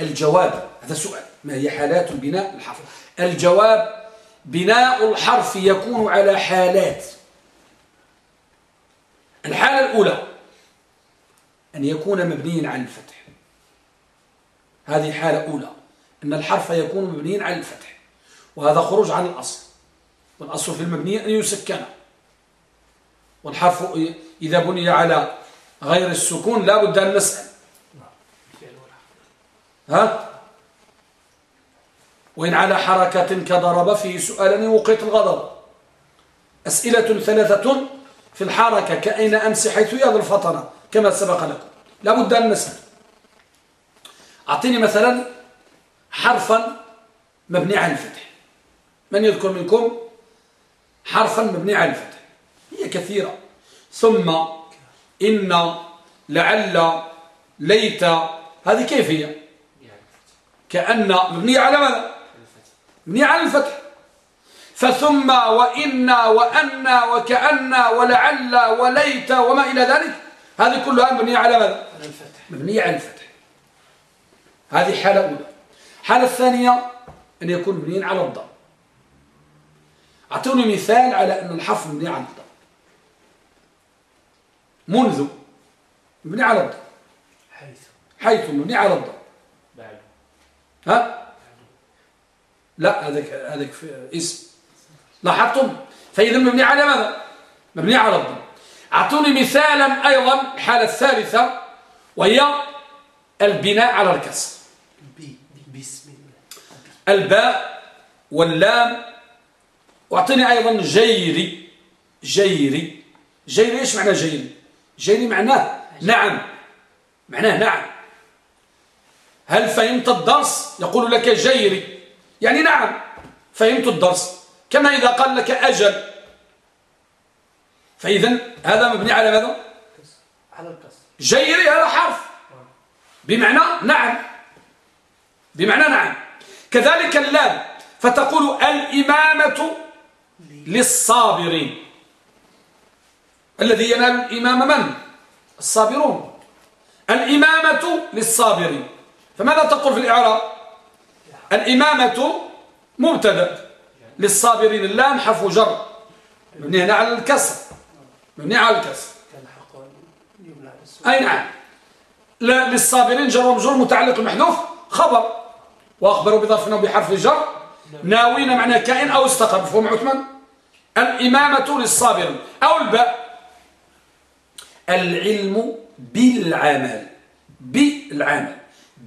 الجواب هذا سؤال. ما هي حالات البناء للحرف الجواب بناء الحرف يكون على حالات. الحالة الأولى أن يكون مبنيا على الفتح. هذه حالة أولى. أن الحرف يكون مبنيا على الفتح. وهذا خروج عن الأصل. والأصل في المبني أن يسكن. والحرف إذا بني على غير السكون لا بد أن نسأل. ها؟ وإن على حركة كضرب فيه سؤالا وقيت الغضب. أسئلة ثلاثة في الحركة كأين أمس حيث يد الفطنة كما سبق لكم. لا بد أن نسأل. أعطيني مثلا حرفا مبني على الفتح. من يذكر منكم حرفا مبني على الفتح؟ هي كثيرة. ثم إن لعل ليت هذه كيف هي كأن مبنية على ماذا؟ مبنية على الفتح. فثم وإن وأن وكأن ولعل وليت وما إلى ذلك. هذه كلها مبنية على ماذا؟ مبنية على الفتح. هذه حالة أولى. الحالة الثانية أن يكون مبنيا على الضم. أعطوني مثال على أن الحرف مبني على الضم. منذ مبني على الضم. حيث. حيث مبني على الضم. بعد. ها؟ لا هذاك هذاك اسم. لاحظتم؟ فإذا مبني على ماذا؟ مبني على الضم أعطوني مثالا أيضا الحالة الثالثة وهي البناء على الكسر. بسم الله. الباء واللام. وأعطيني أيضا جيري. جيري. جيري إيش معنى جيري؟ جيري معناه نعم. معناه نعم. هل فهمت الدرس؟ يقول لك جيري. يعني نعم فهمت الدرس. كما إذا قال لك أجل. فإذا هذا مبني على ماذا؟ على الكسر جيري هذا حرف. بمعنى نعم. بمعنى نعم. كذلك اللام. فتقول الإمامة للصابرين. الذي ينال الإمام من؟ الصابرون. الإمامة للصابرين. فماذا تقول في الإعراب؟ الإمامة مبتدأ. للصابرين اللام حرف جر. مبني هنا على الكسر. مبني على الكسر. أي نعم. للصابرين جر ومجرور متعلق محذوف خبر. وأخبروا بظرف بحرف جر. ناوين معنى كائن أو استقر. مفهوم عثمان؟ الإمامة للصابر أو الباء. العلم بالعمل. بالعمل.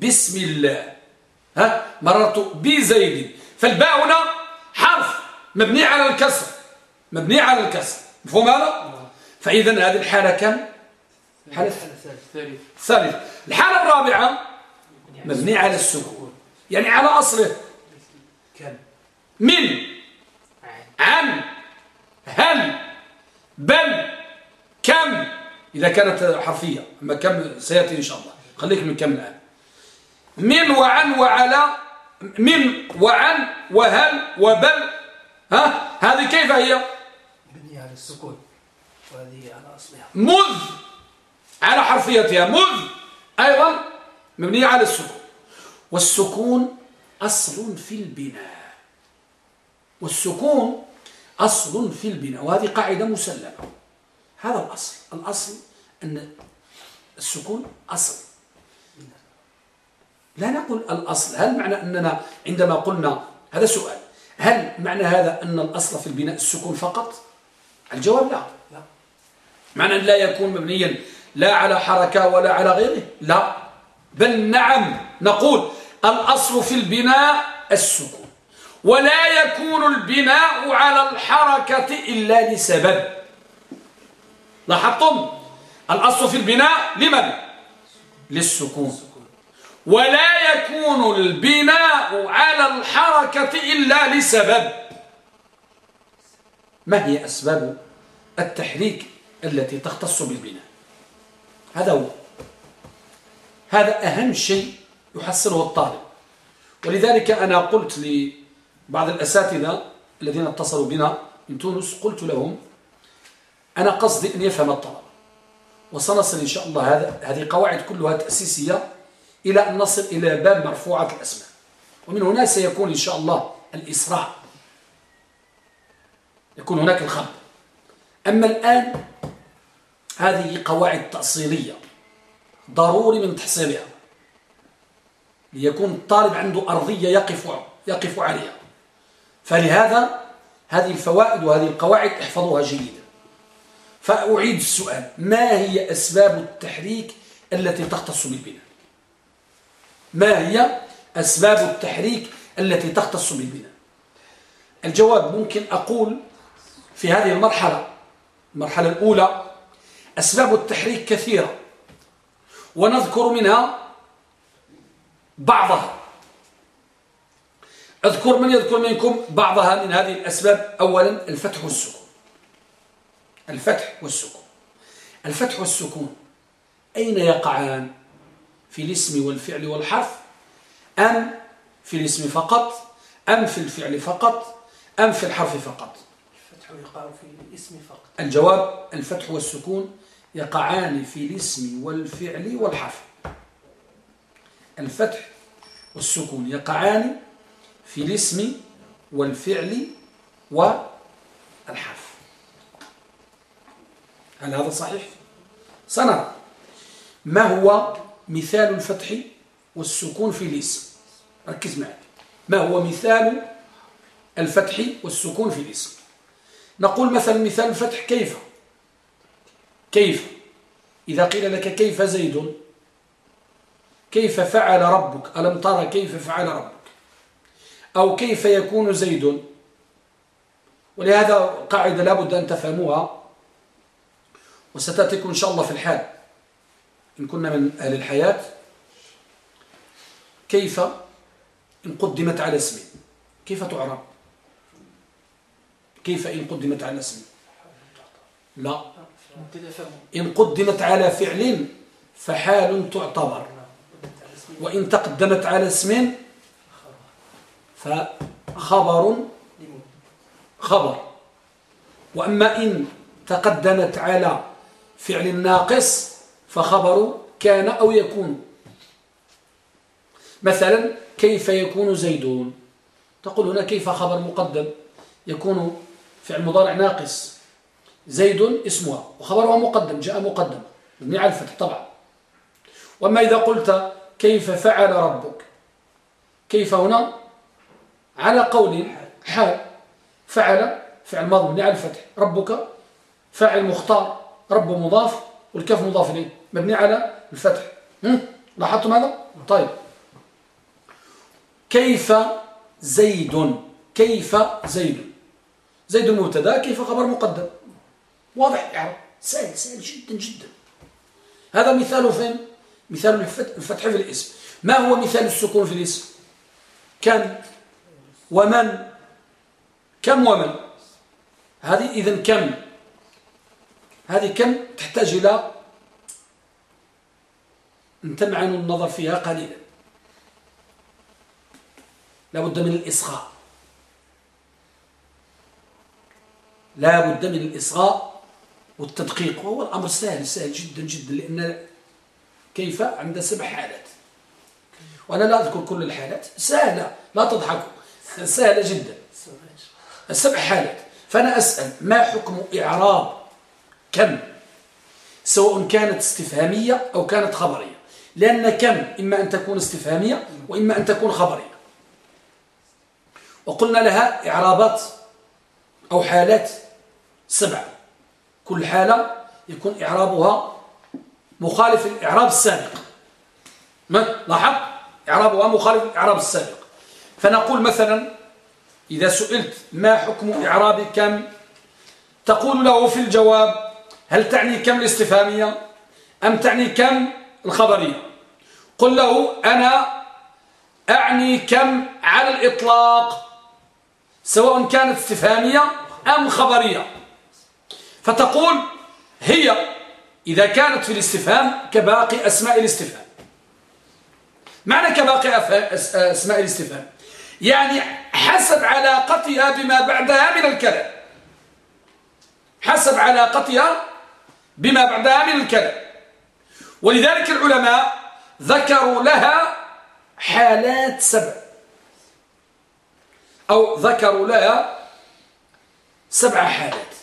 بسم الله. ها مررت بزيد فالباء هنا حرف مبني على الكسر مبني على الكسر. مفهوم هذا؟ فإذا هذه الحالة كم؟ الحالة الثالثة الحالة الرابعة مبني على السكون يعني على أصله. من؟ عن. هل؟ بل؟ كم؟ إذا كانت حرفية أما كم سيأتي إن شاء الله. خليك من كم الآن. من وعن وعلى من وعن وهل وبل. ها؟ هذه كيف هي؟ بنية على السكون. وهذه على أصلها. مذ. على حرفيتها مذ. أيضا مبنية على السكون. والسكون أصل في البناء. والسكون أصل في البناء. وهذه قاعدة مسلمة. هذا الأصل. الأصل أن السكون أصل. لا نقول الأصل. هل معنى أننا عندما قلنا هذا سؤال هل معنى هذا أن الأصل في البناء السكون فقط؟ الجواب لا لا. معنى أن لا يكون مبنيا لا على حركة ولا على غيره لا. بل نعم نقول الأصل في البناء السكون. ولا يكون البناء على الحركة إلا لسبب. لاحظتم؟ الأصل في البناء لمن للسكون. ولا يكون البناء على الحركة إلا لسبب. ما هي أسباب التحريك التي تختص بالبناء؟ هذا هو. هذا أهم شيء يحصله الطالب. ولذلك أنا قلت لبعض الأساتذة الذين اتصلوا بنا من تونس قلت لهم أنا قصدي أن يفهم الطلب. وسنصل إن شاء الله هذا هذه قواعد كلها تأسيسية إلى أن نصل إلى باب مرفوعة الأسماء. ومن هنا سيكون إن شاء الله الإسراع يكون هناك الخط. أما الآن هذه قواعد تأصيلية. ضروري من تحصيلها. ليكون الطالب عنده أرضية يقف يقف عليها. فلهذا هذه الفوائد وهذه القواعد احفظوها جيدا. فأعيد السؤال. ما هي أسباب التحريك التي تختص بالبناء؟ ما هي أسباب التحريك التي تختص بالبناء؟ الجواب ممكن أقول في هذه المرحلة المرحلة الأولى أسباب التحريك كثيرة ونذكر منها بعضها. أذكر من يذكر منكم بعضها من هذه الأسباب. أولا الفتح والسكون. الفتح والسكون. الفتح والسكون. أين يقعان؟ في الاسم والفعل والحرف أم في الاسم فقط أم في الفعل فقط أم في الحرف فقط. الفتح يقع في الاسم فقط. الجواب الفتح والسكون يقعان في الاسم والفعل والحرف. الفتح والسكون يقعان في الاسم والفعل والحرف. هل هذا صحيح؟ سنرى. ما هو مثال الفتح والسكون في الاسم ركز معي. ما هو مثال الفتح والسكون في الاسم نقول مثلا مثال الفتح كيف؟ كيف؟ إذا قيل لك كيف زيد؟ كيف فعل ربك؟ ألم ترى كيف فعل ربك؟ أو كيف يكون زيد؟ ولهذا قاعدة لابد أن تفهموها وستأتيكم إن شاء الله في الحال. إن كنا من أهل الحياة كيف إن قدمت على اسم كيف تعرب؟ كيف إن قدمت على اسم لا. إن قدمت على فعل فحال تعتبر. وإن تقدمت على اسم فخبر خبر. وأما إن تقدمت على فعل ناقص فخبر كان أو يكون. مثلا كيف يكون زيدون؟ تقول هنا كيف خبر مقدم؟ يكون فعل مضارع ناقص. زيد اسمها وخبرها مقدم جاء مقدم مبني على الفتح طبعا. وأما إذا قلت كيف فعل ربك؟ كيف هنا؟ على قول حال فعل فعل ماضي مبني على الفتح. ربك فاعل مختار رب مضاف والكاف مضاف إليه. مبني على الفتح. لاحظتم هذا طيب. كيف زيد؟ كيف زيد؟ زيد مبتدا كيف خبر مقدم؟ واضح يعني سهل سهل جدا جدا. هذا مثال فين؟ مثال الفتح في الاسم. ما هو مثال السكون في الاسم؟ كم؟ ومن؟ كم ومن؟ هذه إذا كم؟ هذه كم تحتاج إلى أن تمعن النظر فيها قليلا. لابد من الإصغاء. لابد من الإصغاء والتدقيق. وهو الأمر سهل سهل جدا جدا لأن كيف؟ عند سبع حالات. وأنا لا أذكر كل الحالات. سهلة لا تضحكوا سهلة جدا. السبع حالات. فأنا أسأل ما حكم إعراب كم؟ سواء كانت استفهامية أو كانت خبرية؟ لأن كم؟ إما أن تكون استفهامية وإما أن تكون خبرية. وقلنا لها إعرابات أو حالات سبعة كل حالة يكون إعرابها مخالف الإعراب السابق. ما؟ لاحظ؟ إعرابها مخالف الإعراب السابق. فنقول مثلا إذا سئلت ما حكم إعراب كم؟ تقول له في الجواب هل تعني كم الاستفهامية؟ أم تعني كم الخبرية قل له أنا أعني كم على الإطلاق سواء كانت استفهامية أم خبرية. فتقول هي إذا كانت في الاستفهام كباقي أسماء الاستفهام. معنى كباقي أسماء الاستفهام. يعني حسب علاقتها بما بعدها من الكلام. حسب علاقتها بما بعدها من الكلام. ولذلك العلماء ذكروا لها حالات سبع. أو ذكروا لها سبع حالات.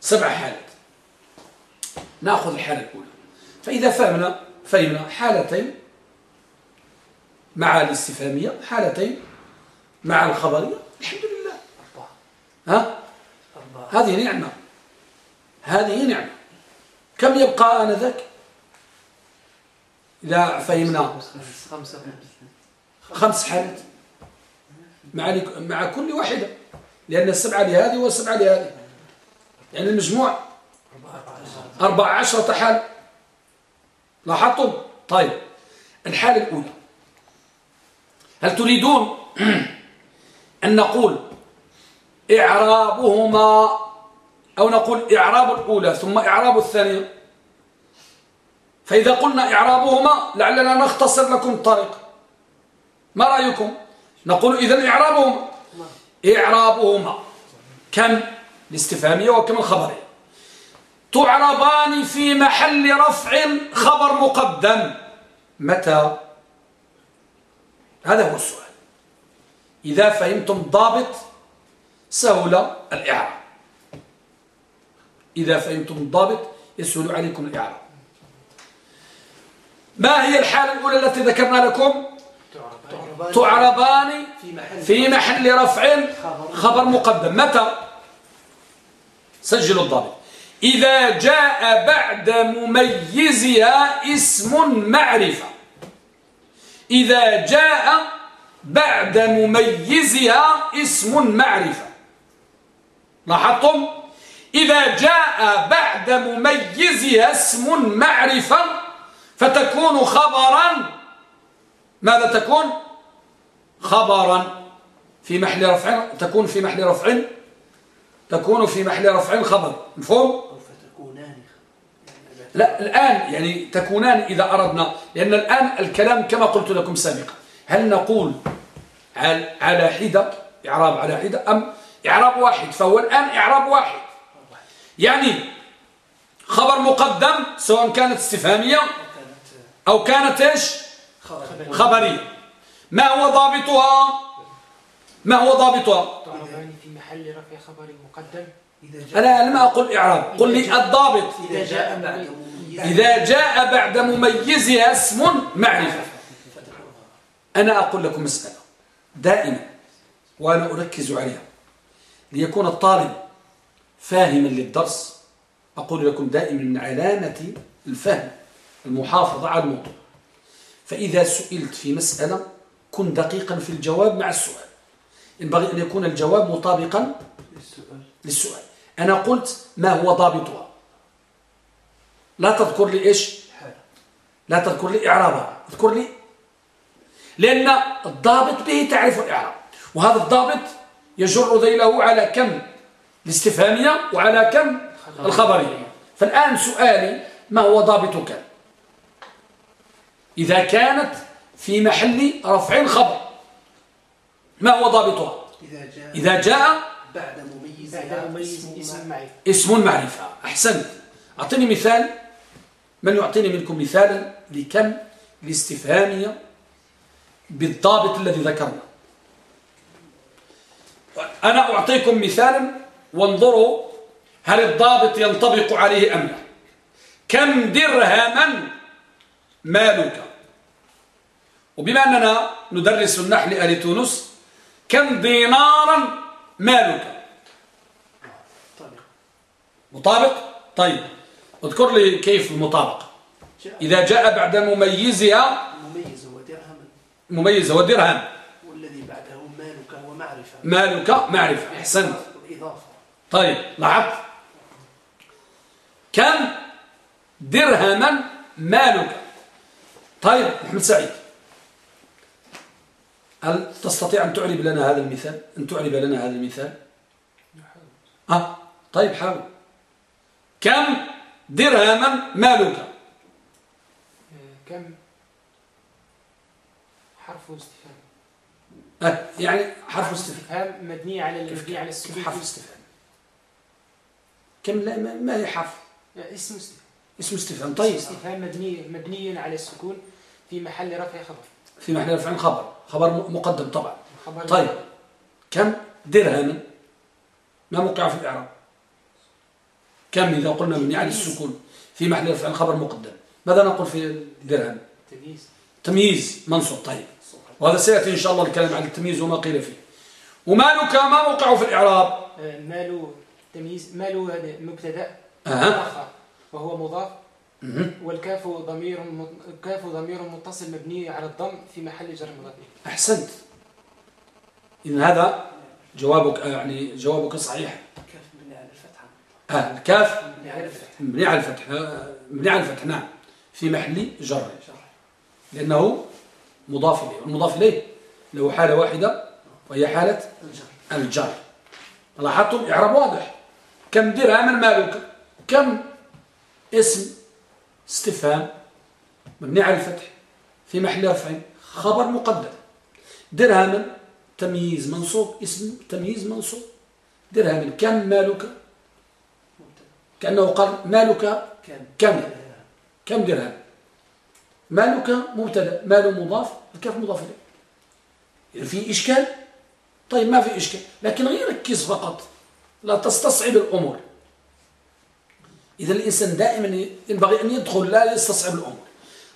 سبع حالات. نأخذ الحالة الأولى. فإذا فهمنا فهمنا حالتين مع الاستفهامية حالتين مع الخبرية. الحمد لله. ها؟ هذه نعمة. هذه نعمة. كم يبقى آنذاك؟ إذا فهمنا. خمس حالات. مع مع كل واحدة. لأن السبعة لهذه والسبعة لهذه. يعني المجموع أربع عشرة حالة لاحظتم؟ طيب. الحالة الأولى. هل تريدون أن نقول إعرابهما أو نقول إعراب الأولى ثم إعراب الثانية. فإذا قلنا إعرابهما لعلنا نختصر لكم الطريق. ما رأيكم؟ نقول إذا إعرابهما. إعرابهما. كم؟ الاستفهامية وكم الخبرية. تعربان في محل رفع خبر مقدم. متى؟ هذا هو السؤال. إذا فهمتم ضابط سهل الإعراب. إذا فهمتم الضابط يسهل عليكم الإعراب. ما هي الحالة الأولى التي ذكرنا لكم؟ تعربان في محل رفع. خبر مقدم. متى؟ سجلوا الضابط. إذا جاء بعد مميزها اسم معرفة. إذا جاء بعد مميزها اسم معرفة. لاحظتم؟ إذا جاء بعد مميزها اسم معرفة فتكون خبرا. ماذا تكون؟ خبرا في محل رفع تكون في محل رفع تكون في محل رفع خبر. مفهوم؟ لا الآن يعني تكونان إذا أردنا لأن الآن الكلام كما قلت لكم سابقا هل نقول على حدة إعراب على حدة أم إعراب واحد؟ فهو الآن إعراب واحد. يعني خبر مقدم سواء كانت استفهامية أو كانت إيش؟ خبرية. ما هو ضابطها؟ ما هو ضابطها؟ في محل رفع خبر مقدم. أنا لما أقول إعراب. قل لي الضابط. إذا جاء بعد إذا جاء بعد مميزها اسم معرفة. أنا أقول لكم مسألة دائما وأنا أركز عليها. ليكون الطالب فاهما للدرس أقول لكم دائما من علامة الفهم المحافظة على الموضوع. فإذا سئلت في مسألة كن دقيقا في الجواب مع السؤال. ينبغي أن يكون الجواب مطابقا للسؤال. أنا قلت ما هو ضابطها؟ لا تذكر لي إيش؟ لا تذكر لي إعرابها. اذكر لي. لأن الضابط به تعرف الإعراب. وهذا الضابط يجر ذيله على كم؟ الاستفهامية وعلى كم الخبرية. فالآن سؤالي ما هو ضابط كم إذا كانت في محل رفع خبر ما هو ضابطها؟ إذا جاء بعد مميز اسم معرفة اسم معرفة أحسنت. أعطيني مثال. من يعطيني منكم مثالا لكم الاستفهامية بالضابط الذي ذكرنا؟ أنا أعطيكم مثالا وانظروا هل الضابط ينطبق عليه أم لا. كم درهما مالك وبما أننا ندرس النحل لأهل تونس كم دينارا مالك مطابق؟ طيب اذكر لي كيف المطابقة إذا جاء بعد مميزها مميز ودرهم. مميز ودرهم. والذي بعده مالك ومعرفة. مالك معرفة. أحسنت. طيب لاحظت؟ كم درهما مالك؟ طيب محمد سعيد هل تستطيع أن تعرب لنا هذا المثال؟ أن تعرب لنا هذا المثال؟ آه طيب حاول. كم درهما مالك؟ كم حرف استفهام آه يعني حرف استفهام مبني على المبني على السكون حرف استفهام كم لا ما هي حرف؟ اسم استفهام اسم استفهام. طيب. استفهام مبني مبني على السكون في محل رفع خبر. في محل رفع خبر. خبر مقدم طبعا. خبر. طيب. كم درهم؟ ما موقع في الإعراب. كم إذا قلنا مبني على السكون في محل رفع خبر مقدم. ماذا نقول في درهم تمييز. تمييز. منصوب. طيب. وهذا سيأتي إن شاء الله الكلام عن التمييز وما قيل فيه. ومالك ما موقعه في الإعراب؟ آه، ماله تمييز ماله هذا؟ مبتدأ. مؤخر وهو مضاف. والكاف ضمير الكاف ضمير متصل مبني على الضم في محل جر مضاف. أحسنت. إذن هذا جوابك آه، يعني جوابك صحيح. كيف بني على الفتحة. آه الكاف مبني على الفتح مبني على الفتح آه، مبني على الفتح نعم. في محل جر. لأنه مضاف إليه. والمضاف إليه له حالة واحدة وهي حالة الجر. الجر. لاحظتم؟ إعراب واضح. كم درهما مالك؟ كم؟ اسم استفهام مبني على الفتح في محل رفع خبر مقدم درهما تمييز منصوب اسم تمييز منصوب. درهما كم مالك؟ كأنه قال مالك كم؟ كم؟ درهم؟ مالك مبتدأ مال مضاف الكاف مضاف إليه. في إشكال؟ طيب ما في إشكال لكن غير ركز فقط. لا تستصعب الأمور. إذا الإنسان دائما ينبغي أن يدخل لا يستصعب الأمور.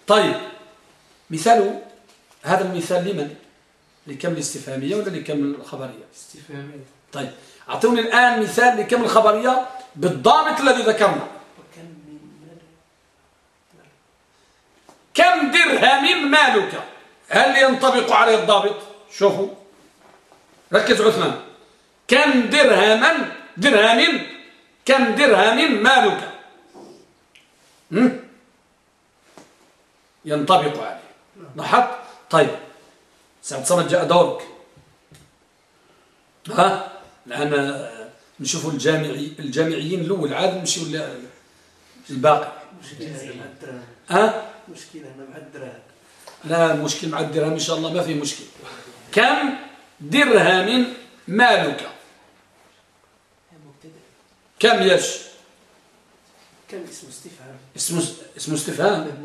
طيب مثال هذا المثال لمن؟ لكم الاستفهامية ولا لكم الخبرية؟ استفهامية. طيب أعطوني الآن مثال لكم الخبرية بالضابط الذي ذكرنا. كم درهم مالك؟ هل ينطبق عليه الضابط؟ شوفوا. ركز عثمان. كم درهما درهم كم درهم مالك؟ ينطبق عليه. لاحظت؟ طيب. سعد صمد جاء دورك. ها؟ الآن نشوفوا الجامعي الجامعيين الأول عاد نمشيوا لل- الباقي. ها؟ مشكلة مع الدراهم لا المشكل مع الدرهم إن شاء الله ما في مشكل. كم درهم مالك؟ كم يش؟ كم اسم استفهام اسمه اسمه استفهام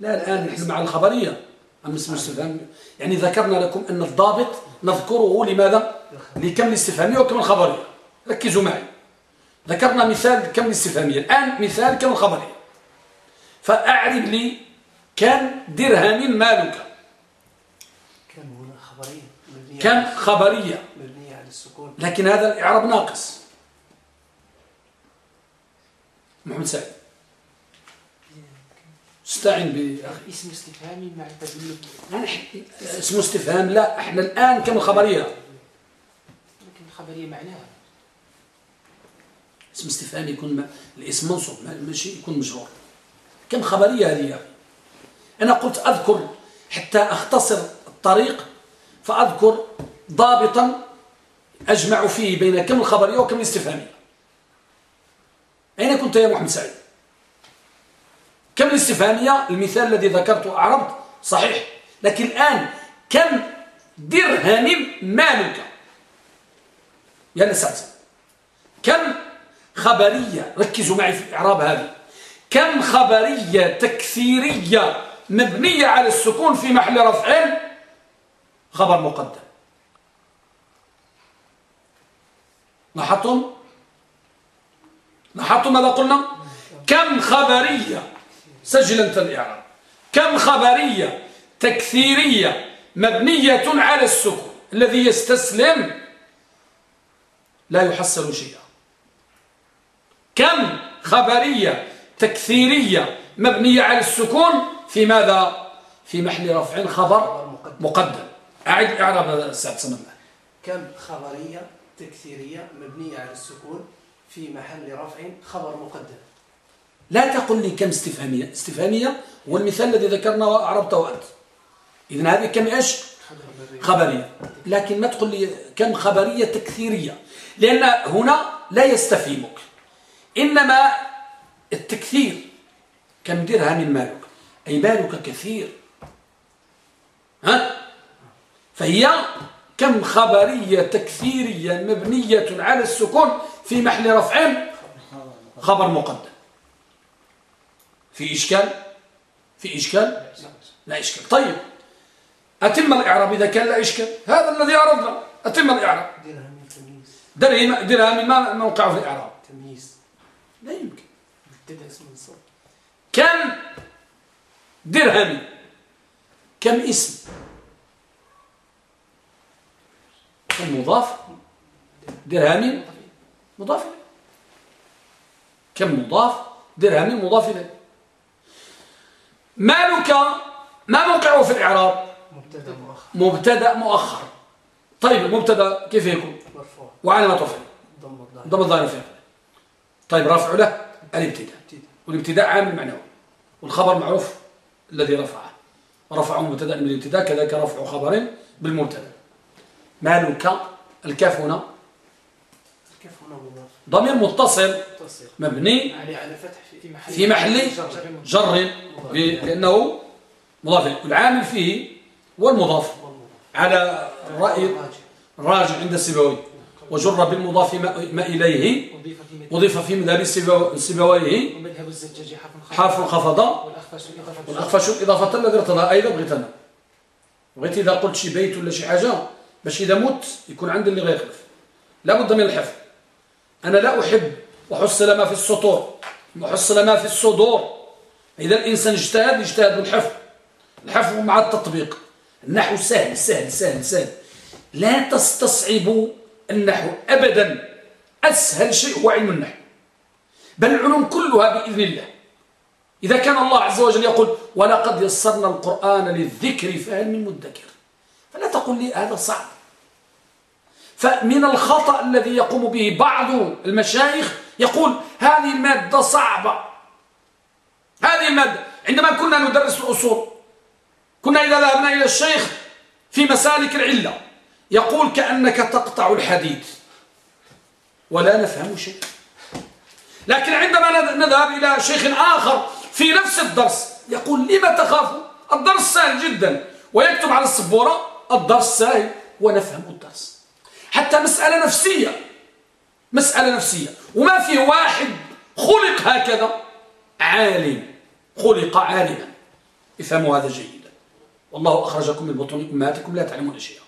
لا الآن نحن مع الخبرية. أما اسمه استفهام يعني ذكرنا لكم أن الضابط نذكره لماذا؟ لكم الاستفهامية وكم الخبرية. ركزوا معي. ذكرنا مثال كم الاستفهامية الآن مثال كم الخبرية. فأعرب لي كم درهم مالك. كم هنا خبرية كم خبرية. مبنية على السكون. لكن هذا الإعراب ناقص. محمد سعيد. استعن بأخي اسم استفهامي مع تدل نحن- اسمه استفهام لا إحنا الآن كم الخبرية؟ لكن الخبرية معناها. اسم استفهام يكون ما الاسم منصوب ما- ماشي يكون مجرور. كم خبرية هذه أنا قلت أذكر حتى أختصر الطريق فأذكر ضابطا أجمع فيه بين كم الخبرية وكم الاستفهامية. أين كنت يا محمد سعيد؟ كم الاستفهامية؟ المثال الذي ذكرته أعرضت صحيح. لكن الآن كم درهم مالك يا سعد. كم خبرية ركزوا معي في الإعراب هذه. كم خبرية تكثيرية مبنية على السكون في محل رفع خبر مقدم؟ لاحظتم؟ لاحظتم ماذا قلنا؟ كم خبرية سجل أنت الإعراب. كم خبرية تكثيرية مبنية على السكون الذي يستسلم لا يحصل شيئا. كم خبرية تكثيرية مبنية على السكون في ماذا؟ في محل رفع خبر مقدم. أعد إعراب هذا الساعة سنة كم خبرية تكثيرية مبنية على السكون في محل رفع خبر مقدم. لا تقل لي كم استفهامية. استفهامية هو المثال الذي ذكرنا وأعربته أنت. إذن هذه كم إيش؟ خبرية. لكن ما تقول لي كم خبرية تكثيرية. لأن هنا لا يستفهمك. إنما التكثير كم درهم مالك؟ أي مالك كثير. ها؟ فهي كم خبرية تكثيرية مبنية على السكون في محل رفع خبر مقدم. في إشكال؟ في إشكال؟ لا إشكال. طيب أتم الإعراب إذا كان لا إشكال؟ هذا الذي عرضنا أتم الإعراب. درهم تمييز درهم ما موقعه في الإعراب؟ تمييز. لا يمكن. كم درهم؟ كم اسم؟ كم مضاف؟ درهم. مضاف إليه. كم مضاف؟ درهم مضاف إليه. مالك ما موقعه في الإعراب؟ مبتدا مؤخر. مبتدا مؤخر. طيب المبتدا كيف يكون؟ مرفوع. وعلامة رفعه ضم الظاهر. فيه طيب رفع له الابتداء. ابتداء. والابتداء عامل معنوي. والخبر معروف الذي رفعه. رفعه مبتدا من الابتداء كذلك رفع خبر بالمبتدا. مالك الكاف هنا كيف هنا مضاف ضمير متصل تصل مبني يعني على فتح في محل في محل جر. لأنه مضاف إليه. والعامل فيه والمضاف على رأي الراجع. راجع عند السبوي. وجر بالمضاف ما إليه. أضيف في ومذهب الزجاج حرف خفض. والأخفش إضافة الذي ارتضى أيضا بغيت أنا بغيت إذا قلت شي بيت ولا شي حاجة. باش إذا مت يكون عندي اللي غيخلف لا بد من الحفظ. أنا لا أحب وحصل ما في السطور وحصل ما في الصدور. إذا الإنسان اجتهد يجتهد بالحفظ الحفظ. مع التطبيق. النحو سهل سهل سهل سهل. لا تستصعبوا النحو أبدا. أسهل شيء هو علم النحو. بل العلوم كلها بإذن الله. إذا كان الله عز وجل يقول ولقد يسرنا القرآن للذكر فهل من مدكر؟ فلا تقل لي هذا صعب. فمن الخطأ الذي يقوم به بعض المشايخ يقول هذه المادة صعبة. هذه المادة عندما كنا ندرس الأصول كنا إذا ذهبنا إلى الشيخ في مسالك العلة يقول كأنك تقطع الحديد. ولا نفهم شيء لكن عندما نذهب إلى شيخ آخر في نفس الدرس يقول لما تخاف؟ الدرس سهل جدا. ويكتب على السبورة الدرس سهل ونفهم. حتى مسألة نفسية. مسألة نفسية. وما في واحد خلق هكذا عالم. خلق عالما. افهموا هذا جيدا. والله أخرجكم من بطون أمهاتكم لا تعلمون شيئا.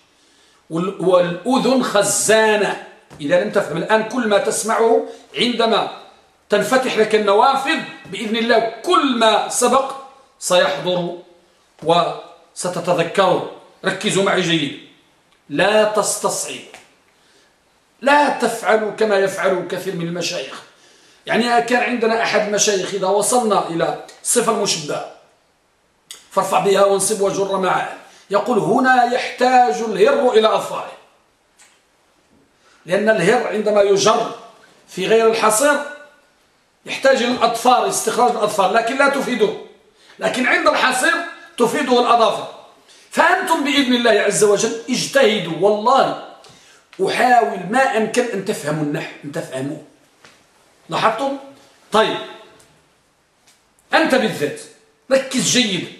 وال- والأذن خزانة. إذا لم تفهم الآن كل ما تسمعه عندما تنفتح لك النوافذ بإذن الله كل ما سبق سيحضر وستتذكره ركزوا معي جيد. لا تستصعب. لا تفعلوا كما يفعل كثير من المشايخ. يعني كان عندنا أحد المشايخ إذا وصلنا إلى صفة المشبهة فارفع بها وانصب وجر معها يقول هنا يحتاج الهر إلى أظفاره لأن الهر عندما يجر في غير الحصير يحتاج إلى الأظفار استخراج الأظفار لكن لا تفيده. لكن عند الحصير تفيده الأظافر. فأنتم بإذن الله عز وجل اجتهدوا والله أحاول ما أمكن أن تفهموا النحو أن تفهموه. لاحظتم؟ طيب. أنت بالذات ركز جيدا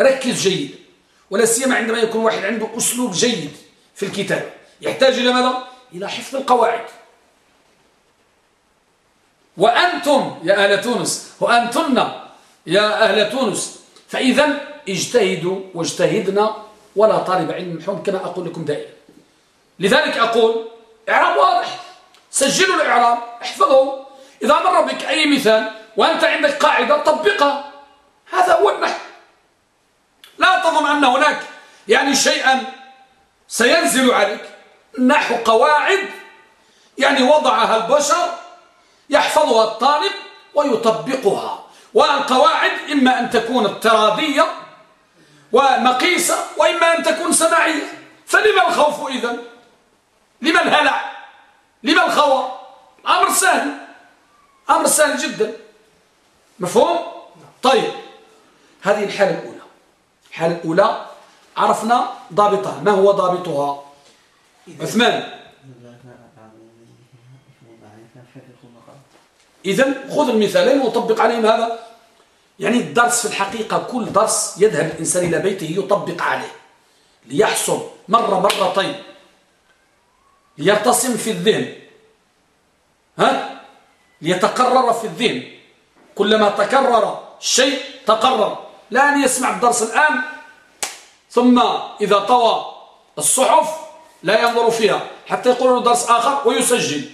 ركز جيدا ولا سيما عندما يكون واحد عنده أسلوب جيد في الكتابة. يحتاج إلى ماذا؟ إلى حفظ القواعد. وأنتم يا أهل تونس وأنتن يا أهل تونس فإذا اجتهدوا واجتهدنا ولا طالب علم حم كما أقول لكم دائما. لذلك أقول إعراب واضح. سجلوا الإعراب احفظه إذا مر بك أي مثال وأنت عندك قاعدة طبقها. هذا هو النحو. لا تظن أن هناك يعني شيئا سينزل عليك. نحو قواعد. يعني وضعها البشر يحفظها الطالب ويطبقها. والقواعد إما أن تكون اضطرادية ومقيسة وإما أن تكون سماعية. فلما الخوف إذن؟ لما الهلع لما الخوى أمر سهل. أمر سهل جدا. مفهوم؟ طيب. هذه الحالة الأولى. الحالة الأولى عرفنا ضابطها. ما هو ضابطها؟ عثمان. إذا خذ المثالين وطبق عليهم هذا. يعني الدرس في الحقيقة كل درس يذهب الإنسان إلى بيته يطبق عليه. ليحصل مرة مرتين. ليرتسم في الذهن. ها؟ ليتقرر في الذهن. كلما تكرر الشيء تقرر. لا أن يسمع الدرس الآن ثم إذا طوى الصحف لا ينظر فيها حتى يقول درس آخر ويسجل.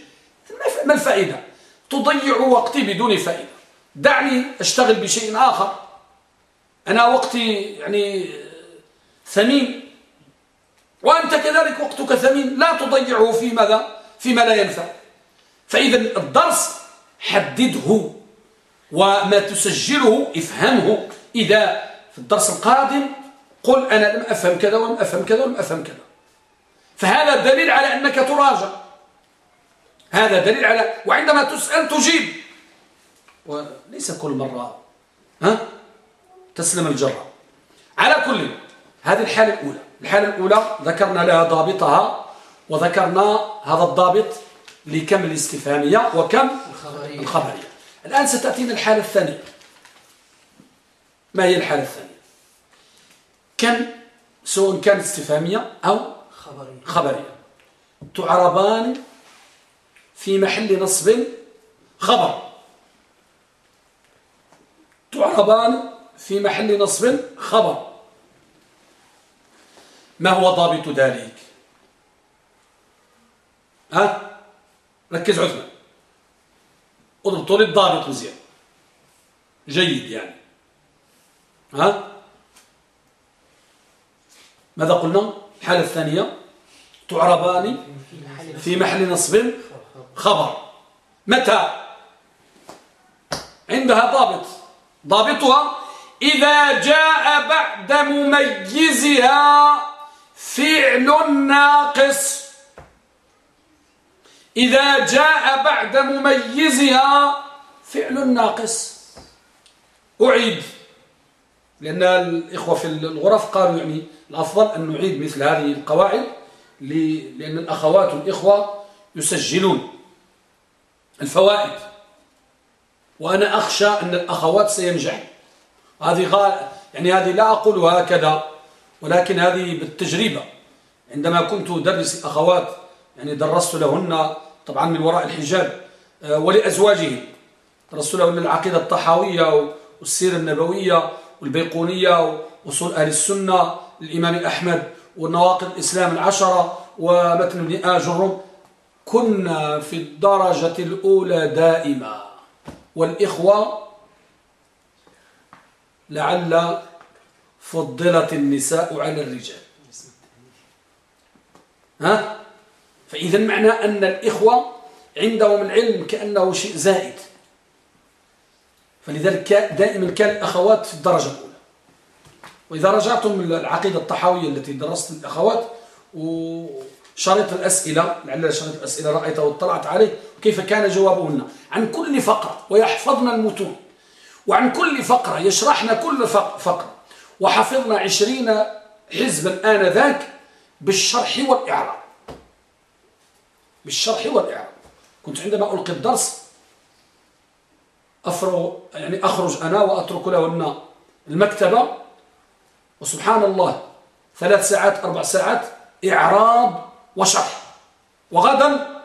ما الفائدة؟ تضيع وقتي بدون فائدة. دعني أشتغل بشيء آخر. أنا وقتي يعني ثمين. وأنت كذلك وقتك ثمين لا تضيعه في ماذا؟ فيما لا ينفع. فإذا الدرس حدده وما تسجله افهمه. إذا في الدرس القادم قل أنا لم أفهم كذا ولم أفهم كذا ولم أفهم كذا. فهذا دليل على أنك تراجع. هذا دليل على وعندما تسأل تجيب. وليس كل مرة ها؟ تسلم الجرة. على كل هذه الحالة الأولى. الحالة الأولى ذكرنا لها ضابطها وذكرنا هذا الضابط لكم الاستفهامية وكم الخبرية, الخبرية. الآن ستأتينا الحالة الثانية. ما هي الحالة الثانية؟ كم سواء كانت استفهامية أو خبرية, خبرية. تعربان في محل نصب خبر. تعربان في محل نصب خبر. ما هو ضابط ذلك؟ ها؟ ركز عثمان اضبطوا لي الضابط مزيان جيد يعني. ها؟ ماذا قلنا؟ الحالة الثانية. تعربان في محل نصب خبر. متى؟ عندها ضابط. ضابطها إذا جاء بعد مميزها. فعل ناقص. إذا جاء بعد مميزها فعل ناقص. أعيد. لأن الإخوة في الغرف قالوا يعني الأفضل أن نعيد مثل هذه القواعد لأن الأخوات والإخوة يسجلون الفوائد. وأنا أخشى أن الأخوات سينجح هذه غال يعني هذه لا أقولها هكذا. ولكن هذه بالتجربة. عندما كنت أدرس الأخوات يعني درست لهن طبعا من وراء الحجاب آه، ولأزواجهم. درست لهن العقيدة الطحاوية والسيرة النبوية والبيقونية وصول أهل السنة الإمام أحمد والنواقض الإسلام العشرة ومتن ابن آجر كنا في الدرجة الأولى دائما. والإخوة لعل فضلت النساء على الرجال. ها؟ فإذا معنى أن الإخوة عندهم العلم كأنه شيء زائد. فلذلك دائما كان الأخوات في الدرجة الأولى. وإذا رجعتم العقيدة الطحاوية التي درست الأخوات وشريط الأسئلة لعل شريط الأسئلة رأيته واطلعت عليه كيف كان جوابهن؟ عن كل فقرة ويحفظن المتون. وعن كل فقرة يشرحنا كل فقرة. وحفظنا عشرين حزبا آنذاك بالشرح والإعراب. بالشرح والإعراب. كنت عندما ألقي الدرس أفرغ يعني أخرج أنا وأترك لهن المكتبة. وسبحان الله ثلاث ساعات أربع ساعات إعراب وشرح. وغدا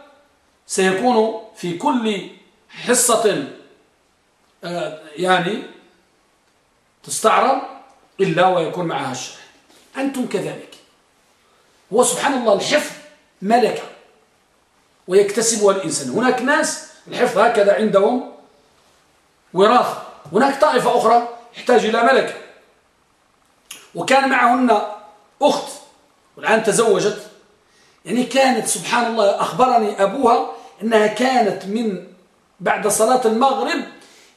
سيكون في كل حصة آه، يعني تستعرض إلا ويكون معها الشرح أنتم كذلك. هو سبحان الله الحفظ ملكة. ويكتسبها الإنسان. هناك ناس الحفظ هكذا عندهم وراثة. هناك طائفة أخرى يحتاج إلى ملكة. وكان معهن أخت والآن تزوجت. يعني كانت سبحان الله أخبرني أبوها أنها كانت من بعد صلاة المغرب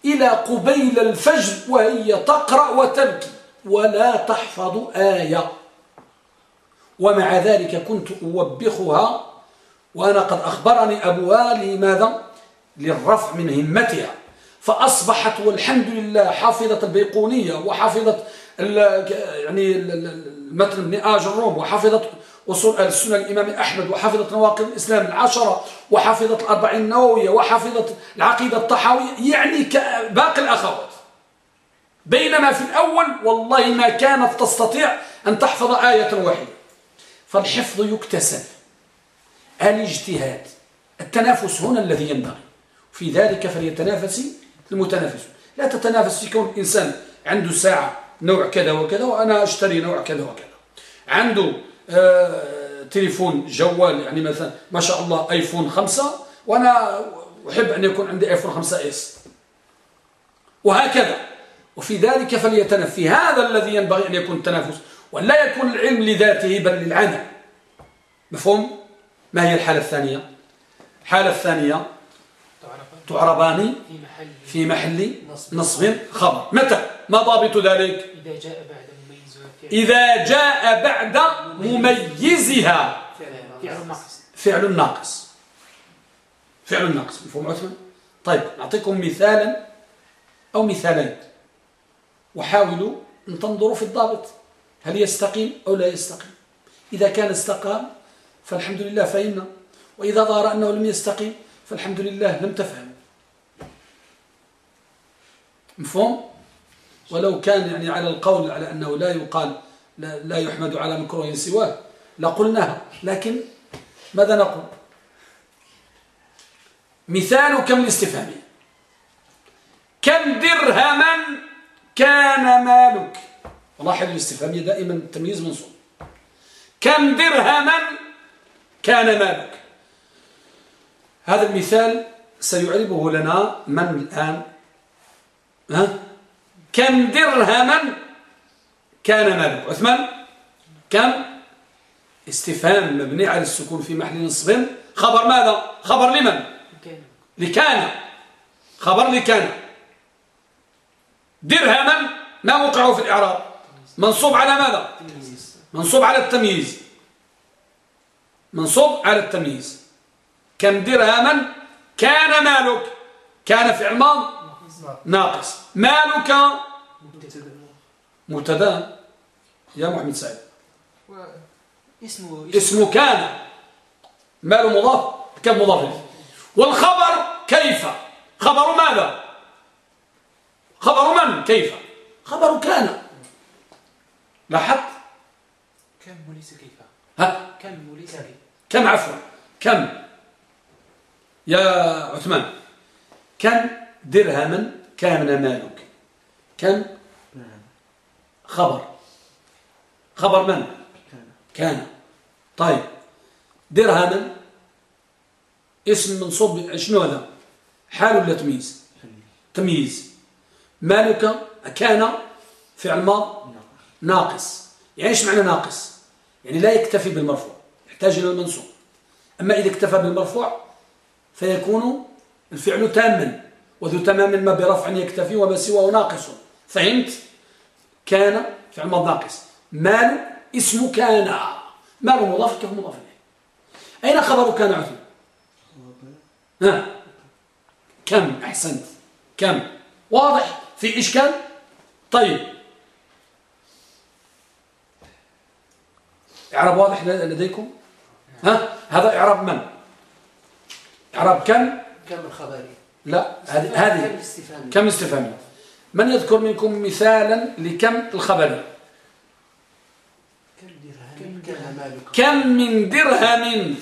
إلى قبيل الفجر وهي تقرأ وتبكي. ولا تحفظ آية. ومع ذلك كنت أوبخها وأنا قد أخبرني أبوها لماذا؟ للرفع من همتها. فأصبحت والحمد لله حافظة البيقونية وحافظة يعني المتن ابن آج الروم وحافظة أصول السنة الإمام أحمد وحافظة نواقض الإسلام العشرة وحافظة الأربعين النووية وحافظة العقيدة الطحاوية يعني باقي الأخوات. بينما في الأول والله ما كانت تستطيع أن تحفظ آية واحدة. فالحفظ يكتسب. الاجتهاد التنافس هنا الذي ينبغي. في ذلك فليتنافس المتنافسون. لا تتنافس في كون الإنسان عنده ساعة نوع كذا وكذا وأنا أشتري نوع كذا وكذا. عنده آه تليفون جوال يعني مثلا ما شاء الله آيفون خمسة وأنا أحب أن يكون عندي آيفون خمسة إس. وهكذا. وفي ذلك فليتنفي هذا الذي ينبغي أن يكون التنافس ولا يكون العلم لذاته بل للعمل. مفهوم؟ ما هي الحالة الثانية؟ الحالة الثانية تعربان في محل في محل نصب. خبر. متى؟ ما ضابط ذلك؟ إذا جاء بعد مميزها إذا جاء بعد مميزها. فعل ناقص. فعل ناقص. مفهوم عثمان؟ طيب نعطيكم مثالا أو مثالين. وحاولوا أن تنظروا في الضابط. هل يستقيم أو لا يستقيم؟ إذا كان استقام فالحمد لله فهمنا وإذا ظهر أنه لم يستقيم فالحمد لله لم تفهم. مفهوم؟ ولو كان يعني على القول على أنه لا يقال لا, لا يحمد على مكروه سواه لقلناها. لكن ماذا نقول؟ مثال كم الاستفهامية كم درهما كان مالك. ولاحظ الاستفهامية دائما التمييز منصوب. كم درهما كان مالك. هذا المثال سيعربه لنا من الآن؟ ها؟ كم درهما كان مالك. عثمان كم؟ استفهام مبني على السكون في محل نصب. خبر ماذا؟ خبر لمن؟ لكان. خبر لكان. درهما ما موقعه في الإعراب. منصوب على ماذا؟ منصوب على التمييز. منصوب على التمييز. كم درهما كان مالك؟ كان فعل ماض ناقص. مالك مبتدأ. يا محمد سعيد. اسمه اسمه كان. مال مضاف؟ كم مضاف والخبر كيف؟ خبر ماذا؟ خبر من؟ كيف؟ خبر كان. لاحظت؟ كم وليس كيف؟ ها؟ كم وليس كيف؟ كم عفوا؟ كم؟ يا عثمان كم درهما كان مالك؟ كم؟ خبر. خبر من؟ كان. طيب. درهما؟ اسم منصوب شنو هذا؟ حال ولا تمييز. تمييز. مالك كان فعل ماض ناقص. يعني إيش معنى ناقص؟ يعني لا يكتفي بالمرفوع يحتاج إلى المنصوب. أما إذا اكتفى بالمرفوع فيكون الفعل تاما وذو تمام ما برفع يكتفي وما سواه ناقص. فهمت؟ كان فعل ماض ناقص. مال اسم كان. مال مضاف كيف مضاف إليه. أين خبر كان عثمان؟ ها؟ كم أحسنت؟ كم؟ واضح. في إشكال؟ طيب. إعراب واضح لديكم؟ ها؟ هذا إعراب من؟ إعراب كم؟ كم الخبري لا هذه هذه كم استفهامي من يذكر منكم مثالا لكم الخبري كم من درهم؟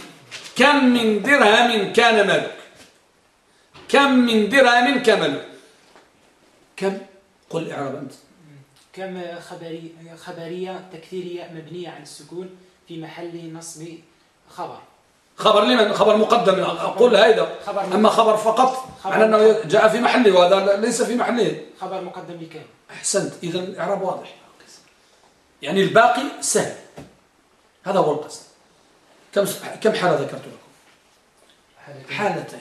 كم من درهم كان مالك؟ كم من درهم كان مالك؟ كم؟ قل إعراب أنت. كم خبري خبرية تكثيرية مبنية على السكون في محل نصب خبر؟ خبر لمن؟ خبر مقدم. أقول هذا أما خبر فقط على أنه جاء في محله وهذا ليس في محله. خبر مقدم لكان أحسنت. إذا الإعراب واضح. يعني الباقي سهل. هذا هو القصد. كم كم حالة ذكرت لكم؟ حالتين.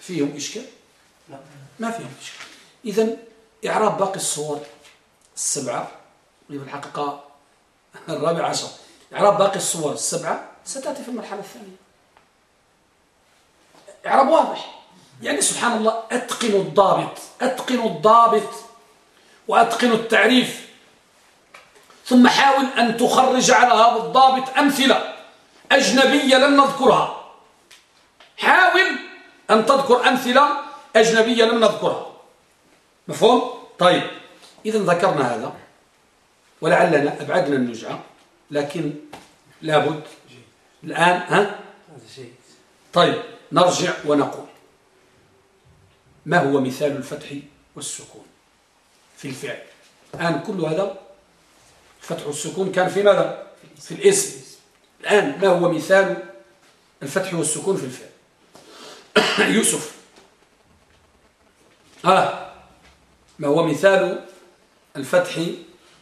فيهم إشكال؟ ما فيهم إشكال. إذا إعراب باقي الصور السبعة اللي في الحقيقة الرابع عشر. إعراب باقي الصور السبعة ستأتي في المرحلة الثانية. إعراب واضح. يعني سبحان الله أتقنوا الضابط أتقنوا الضابط وأتقنوا التعريف. ثم حاول أن تخرج على هذا الضابط أمثلة أجنبية لم نذكرها. حاول أن تذكر أمثلة أجنبية لم نذكرها. مفهوم؟ طيب إذا ذكرنا هذا ولعلنا أبعدنا النجعة لكن لابد الآن ها؟ طيب نرجع ونقول ما هو مثال الفتح والسكون في الفعل؟ الآن كل هذا الفتح والسكون كان في ماذا؟ في الاسم. الآن ما هو مثال الفتح والسكون في الفعل؟ يوسف. آه. ما هو مثال الفتح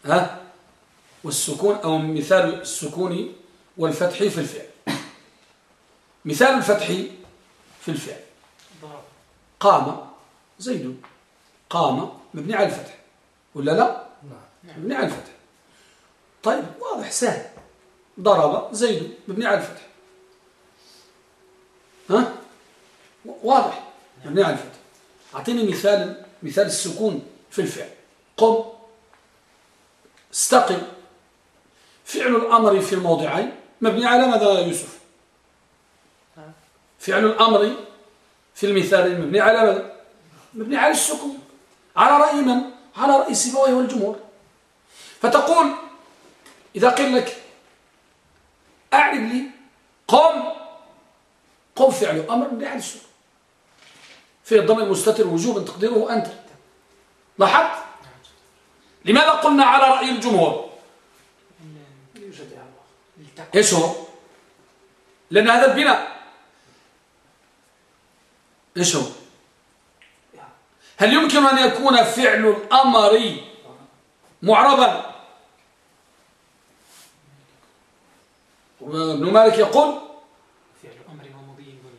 ها؟ والسكون أو مثال السكون والفتح في الفعل. مثال الفتح في الفعل. قام. زيد. قام. مبني على الفتح. ولا لا؟ نعم. مبني على الفتح. طيب واضح سهل. ضرب. زيد. مبني على الفتح. ها؟ واضح. مبني على الفتح. أعطيني مثال مثال السكون في الفعل. قم. استقم. فعل الأمر في الموضعين مبني على ماذا يوسف؟ فعل الأمر في المثال مبني على ماذا؟ مبني على السكون. على رأي من؟ على رأي سيبويه والجمهور. فتقول إذا قيل لك أعرف لي قم. قم فعل أمر مبني على السكون. في الضم المستتر وجوبا تقديره أنت. لاحظت؟ لماذا قلنا على رأي الجمهور؟ إيش هو؟ لأن هذا البناء. إيش هو؟ هل يمكن أن يكون فعل الأمر معربا؟ ابن مالك يقول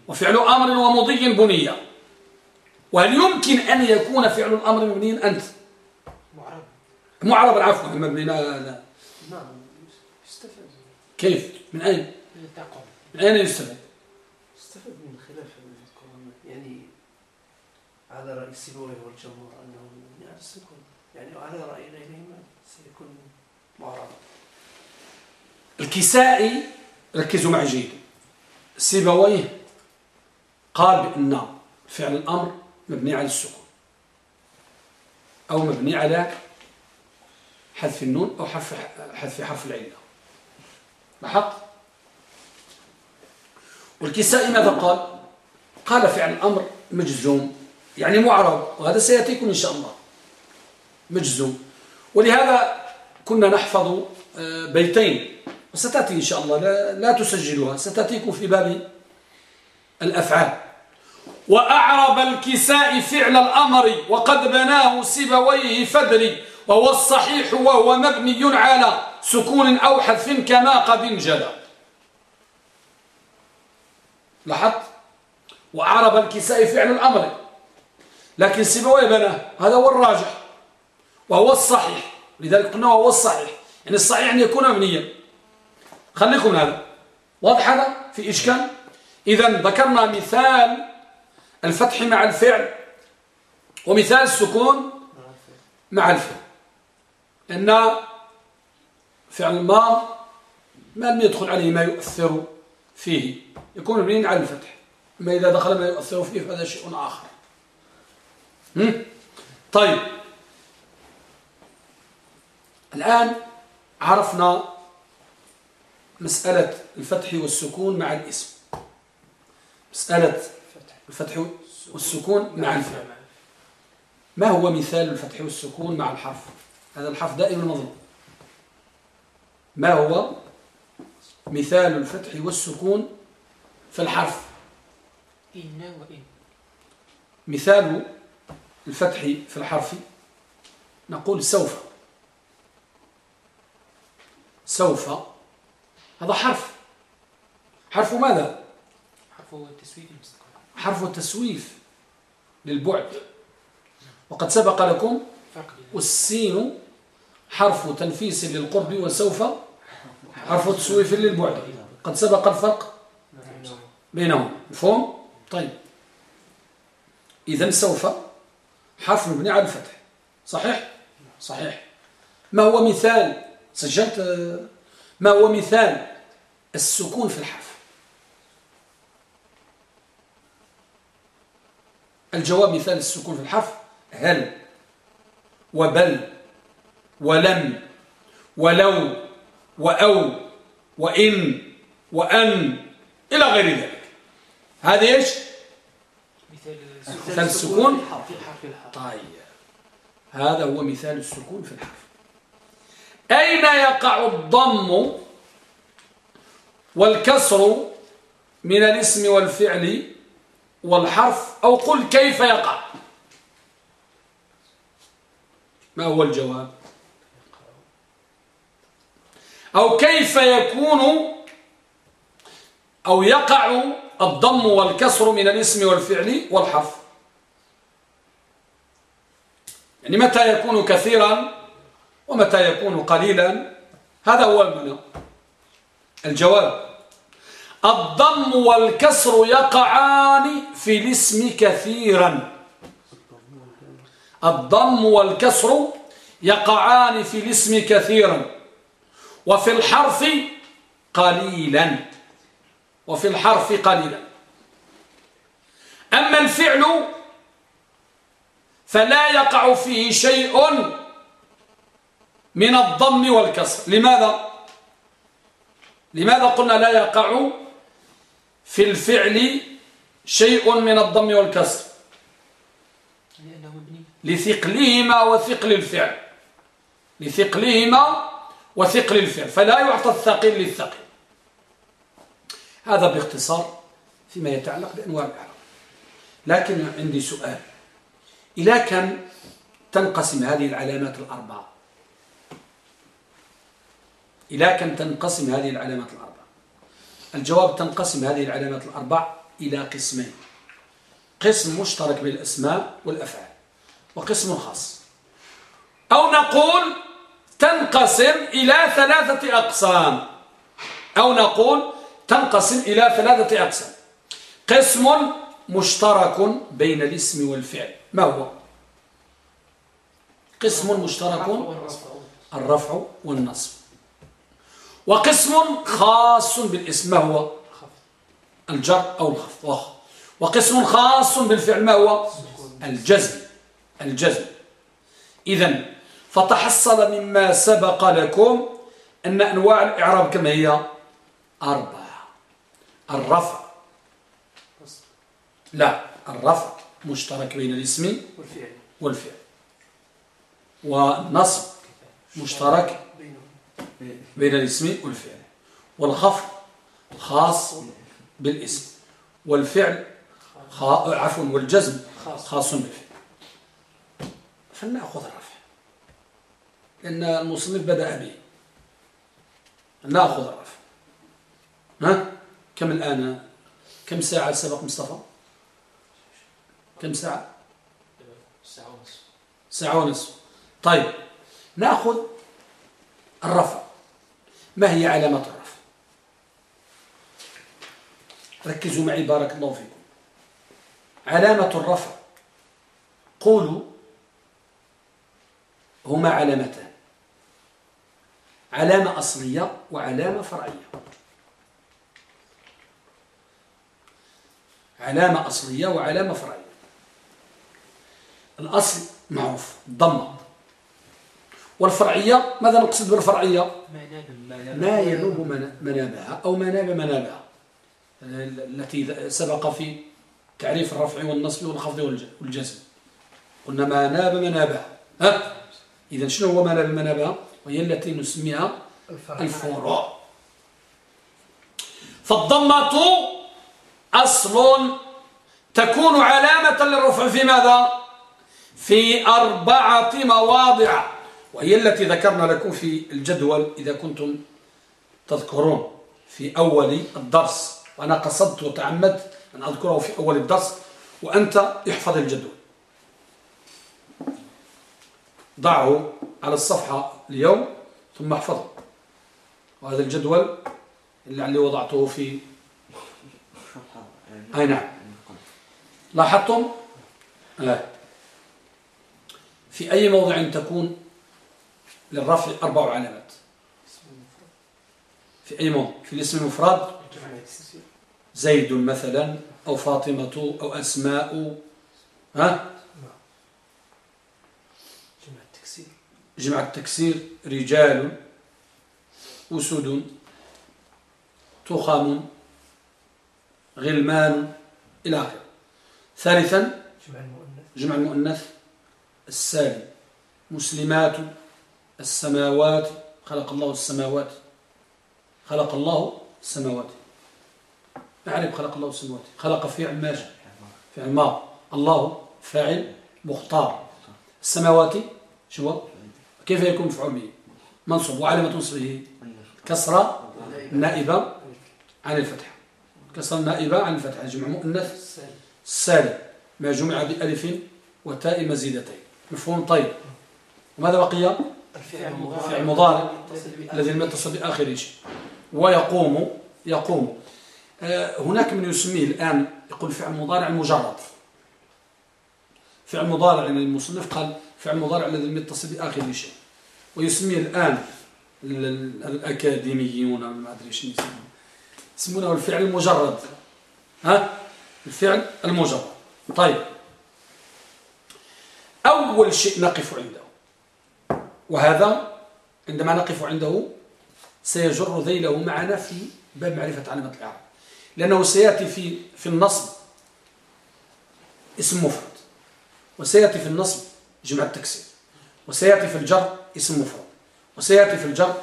وفعل أمر ومضي بنية. وهل يمكن أن يكون فعل الأمر مبنيا أنت؟ معرب. معربا عفوا مبني لا لا نعم يستفاد كيف؟ من أين؟ من أين يستفاد يستفاد من خلاف القرآن يعني على رأي السيبوي والجمهور أنه على السكون يعني على رأي غيرهما سيكون معربا الكسائي ركزوا معي جيدا سيبويه قال بأن فعل الأمر مبني على السكون. أو مبني على حذف النون أو حذف حذف حرف العلة لاحظت؟ والكسائي ماذا قال؟ قال فعل الأمر مجزوم يعني معرب وهذا سيأتيكم إن شاء الله. مجزوم. ولهذا كنا نحفظ آه، بيتين وستأتي إن شاء الله. لا, لا تسجلوها ستأتيكم في باب الأفعال. وأعرب الكساء فعل الأمر وقد بناه سبويه فدري وهو الصحيح وهو مبني على سكون أو حذف كما قد انجلى. لاحظت؟ وأعرب الكساء فعل الأمر لكن سبويه بناه هذا هو الراجح وهو الصحيح لذلك قلنا وهو الصحيح يعني الصحيح أن يكون مبنيا. خليكم هذا. واضح هذا؟ في إشكال؟ إذا ذكرنا مثال الفتح مع الفعل. ومثال السكون مع الفعل. أن فعل ما ما لم يدخل عليه ما يؤثر فيه. يكون مبني على الفتح. أما إذا دخل ما يؤثر فيه فهذا شيء آخر؟ طيب. الآن عرفنا مسألة الفتح والسكون مع الاسم. مسألة الفتح والسكون مع الفعل ما هو مثال الفتح والسكون مع الحرف؟ هذا الحرف دائما مظلوم ما هو مثال الفتح والسكون في الحرف؟ إن وإن. مثال الفتح في الحرف نقول سوف. سوف. هذا حرف. حرف ماذا؟ حرف التسويف المستقر حرف التسويف للبعد. وقد سبق لكم والسين حرف تنفيس للقرب وسوف حرف تسويف للبعد. قد سبق الفرق. بينهم. مفهوم؟ طيب. إذا سوف حرف مبني على الفتح. صحيح؟ صحيح. ما هو مثال؟ سجلت آه، ما هو مثال السكون في الحرف؟ الجواب مثال السكون في الحرف هل وبل ولم ولو وأو وإن وأن إلى غير ذلك. هذه إيش؟ مثال السكون في حرف الحرف. طيب. هذا هو مثال السكون في الحرف. أين يقع الضم والكسر من الاسم والفعل والحرف أو قل كيف يقع. ما هو الجواب؟ أو كيف يكون أو يقع الضم والكسر من الاسم والفعل والحرف؟ يعني متى يكون كثيرا ومتى يكون قليلا؟ هذا هو الجواب الضم والكسر يقعان في الاسم كثيرا. الضم والكسر يقعان في الاسم كثيرا. وفي الحرف قليلا. وفي الحرف قليلا. أما الفعل فلا يقع فيه شيء من الضم والكسر. لماذا؟ لماذا قلنا لا يقع في الفعل شيء من الضم والكسر. لثقلهما وثقل الفعل. لثقلهما وثقل الفعل. فلا يعطى الثقيل للثقيل. هذا باختصار فيما يتعلق بأنواع الإعراب لكن عندي سؤال. إلى كم تنقسم هذه العلامات الأربعة؟ إلى كم تنقسم هذه العلامات الأربعة؟ الجواب تنقسم هذه العلامات الأربع إلى قسمين. قسم مشترك بالأسماء والأفعال وقسم خاص. أو نقول تنقسم إلى ثلاثة أقسام. أو نقول تنقسم إلى ثلاثة أقسام. قسم مشترك بين الاسم والفعل. ما هو؟ قسم مشترك الرفع والنصب. وقسم خاص بالاسم ما هو؟ الجر أو الخفض وقسم خاص بالفعل ما هو؟ الجزم. الجزم. إذا فتحصل مما سبق لكم أن أنواع الإعراب كما هي؟ أربعة. الرفع. لا الرفع مشترك بين الاسم والفعل. والفعل. والنصب مشترك بين الاسم والفعل. والخفض خاص بالاسم. والفعل عفوا والجزم خاص. بالفعل. فلنأخذ الرفع. لأن المصنف بدأ به. نأخذ الرفع. ها؟ كم الآن؟ كم ساعة سبق مصطفى؟ كم ساعة؟ ساعة ونصف. ساعة ونصف. طيب نأخذ الرفع. ما هي علامة الرفع ركزوا معي بارك الله فيكم. علامة الرفع قولوا هما علامتان. علامة أصلية وعلامة فرعية. علامة أصلية وعلامة فرعية. الأصل معروف الضمة والفرعية ماذا نقصد بالفرعية؟ ما ينوب منابها أو مناب منابها التي سبق في تعريف الرفع والنصب والخفض والجزم. قلنا ما ناب منابها ها؟ إذا شنو هو مناب منابها وهي التي نسميها الفروع. فالضمة أصل تكون علامة للرفع في ماذا؟ في أربعة مواضع. وهي التي ذكرنا لكم في الجدول إذا كنتم تذكرون في أول الدرس. وأنا قصدت وتعمدت أن أذكره في أول الدرس وأنت احفظ الجدول. ضعه على الصفحة اليوم ثم احفظه. وهذا الجدول اللي وضعته في أي نعم. لاحظتم؟ آه. في أي موضع تكون للرفع أربع علامات. في أي موضع في الاسم المفرد. زيد مثلا أو فاطمة أو أسماء. ها؟ جمع التكسير جمع التكسير. رجال. أسد. تخم. غلمان. إلى آخره. ثالثا جمع المؤنث. جمع المؤنث. السالم. مسلمات. السماوات خلق الله السماوات. خلق الله السماوات. أعرف خلق الله السماوات. خلق فعل ماجد. فعل ما الله فاعل مختار. السماوات شو كيف يكون مفعول به؟ منصوب. وعلامة نصبه كسرة نائبة عن الفتحة. كسرة نائبة عن الفتحة. جمع مؤنث سالم. ما جمع بألف وتاء مزيدتين. مفهوم طيب. وماذا بقي؟ الفعل المضارع الذي لم يتصل بآخر شيء. ويقوم يقوم. آه، هناك من يسميه الآن يقول فعل مضارع مجرد. فعل مضارع يعني المصنف قال فعل مضارع الذي لم يتصل بآخر شيء. ويسميه الآن الأكاديميون ما أدري شنو يسمونه. يسمونه الفعل المجرد. ها؟ الفعل المجرد. طيب. أول شيء نقف عنده. وهذا عندما نقف عنده سيجر ذيله معنا في باب معرفة علامة الإعراب. لأنه سيأتي في في النصب اسم مفرد وسيأتي في النصب جمع التكسير وسيأتي في الجر اسم مفرد وسيأتي في الجر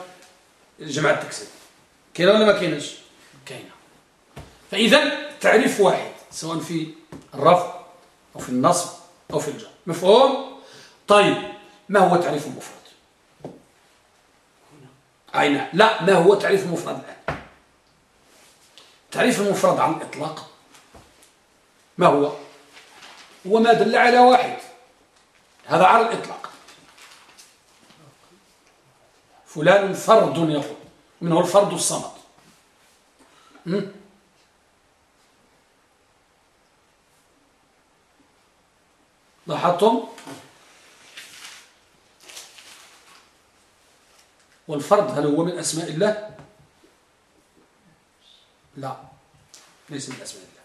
جمع التكسير. كاين ولا ما كاينش كاينة فإذا تعريف واحد سواء في الرفع أو في النصب أو في الجر. مفهوم؟ طيب ما هو تعريف المفرد أين؟ لا ما هو تعريف المفرد الآن؟ تعريف المفرد على الإطلاق ما هو؟ هو ما دل على واحد. هذا على الإطلاق. فلان فرد يقول. منه الفرد الصمد. لاحظتم؟ والفرد هل هو من أسماء الله؟ لا ليس من أسماء الله.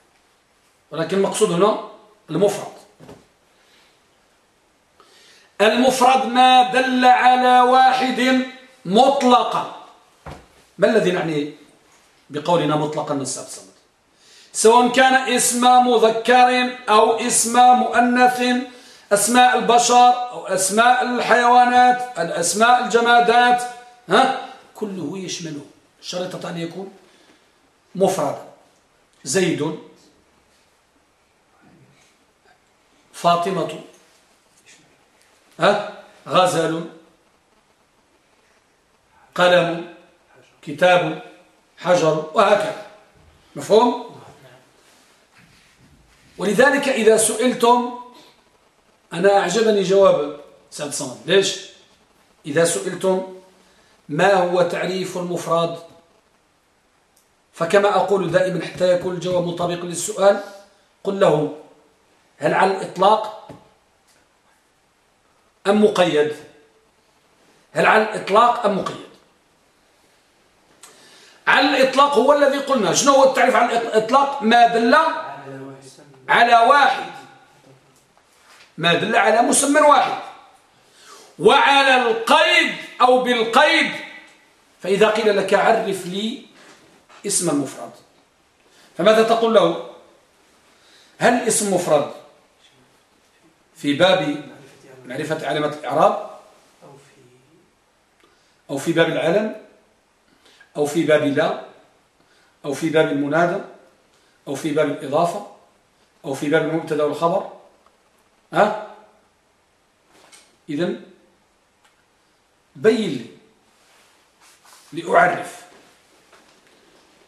ولكن المقصود هنا المفرد. المفرد ما دل على واحد مطلقا. ما الذي نعني بقولنا مطلقا نساب صمد؟ سواء كان اسم مذكر أو اسم مؤنث أسماء البشر أو أسماء الحيوانات الأسماء الجمادات ها؟ كله يشمله. شريطة أن يكون مفردا زيد فاطمة ها؟ غزل قلم كتاب حجر وهكذا. مفهوم؟ ولذلك إذا سئلتم أنا أعجبني جواب سعد صمد ليش؟ إذا سئلتم ما هو تعريف المفرد فكما أقول دائما حتى يكون الجواب مطابقا للسؤال قل له هل على الإطلاق؟ أم مقيد؟ هل على الإطلاق أم مقيد؟ على الإطلاق هو الذي قلنا. شنو هو التعريف على الإطلاق؟ ما دل على واحد. ما دل على مسمى واحد. وعلى القيد أو بالقيد فإذا قيل لك عرف لي اسم المفرد. فماذا تقول له؟ هل اسم مفرد في باب معرفة علامة الإعراب؟ أو في باب العلم؟ أو في باب لا؟ أو في باب المنادى؟ أو في باب الإضافة؟ أو في باب المبتدأ والخبر؟ ها؟ إذن بين لي لأعرف.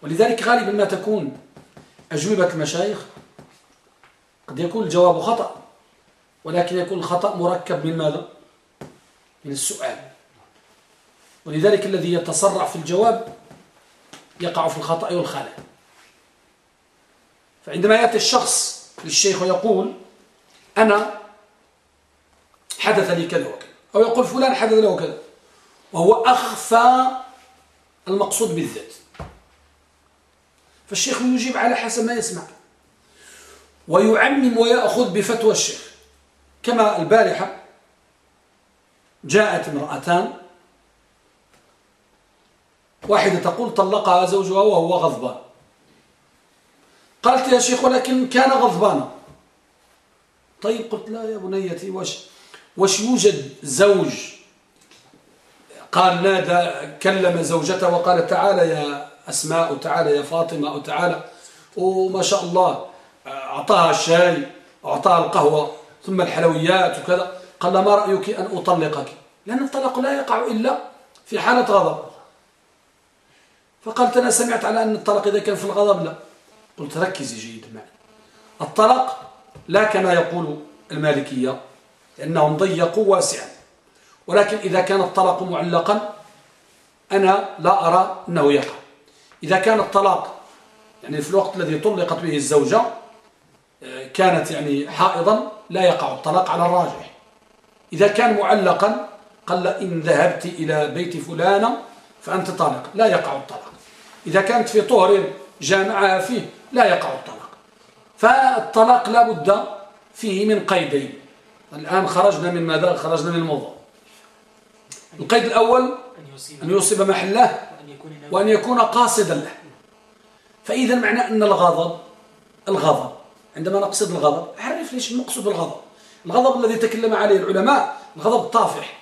ولذلك غالبا ما تكون أجوبة المشايخ قد يكون الجواب خطأ ولكن يكون الخطأ مركب من ماذا؟ من السؤال. ولذلك الذي يتسرع في الجواب يقع في الخطأ والخلل فعندما يأتي الشخص للشيخ ويقول أنا حدث لي كذا وكذا. أو يقول فلان حدث له كذا. وهو أخفى المقصود بالذات. فالشيخ يجيب على حسب ما يسمع. ويعمم ويأخذ بفتوى الشيخ. كما البارحة جاءت امرأتان. واحدة تقول طلقها زوجها وهو غضبان. قالت يا شيخ ولكن كان غضبانا. طيب قلت لا يا بنيتي وش, وش يوجد زوج قال نادى كلم زوجته وقال تعالى يا أسماء تعالى يا فاطمة وتعالى وما شاء الله أعطاها الشاي وأعطاها القهوة ثم الحلويات وكذا. قال ما رأيك أن أطلقك؟ لأن الطلاق لا يقع إلا في حالة غضب. فقالت أنا سمعت على أن الطلاق إذا كان في الغضب لا. قلت ركزي جيدا معي. الطلاق لا كما يقول المالكية لأنهم ضيقوا واسعا. ولكن إذا كان الطلاق معلقا أنا لا أرى أنه يقع. إذا كان الطلاق يعني في الوقت الذي طلقت به الزوجة آه، كانت يعني حائضا لا يقع الطلاق على الراجح. إذا كان معلقا قال إن ذهبت إلى بيت فلانة فأنت طالق لا يقع الطلاق. إذا كانت في طهر جامعها فيه لا يقع الطلاق. فالطلاق لا بد فيه من قيدين. الآن خرجنا من ماذا؟ خرجنا من الموضوع. القيد الأول أن يصيب محله وأن يكون قاصدا له. فإذا معنى أن الغضب الغضب. عندما نقصد الغضب عرف ليش المقصود بالغضب. الغضب الذي تكلم عليه العلماء الغضب الطافح.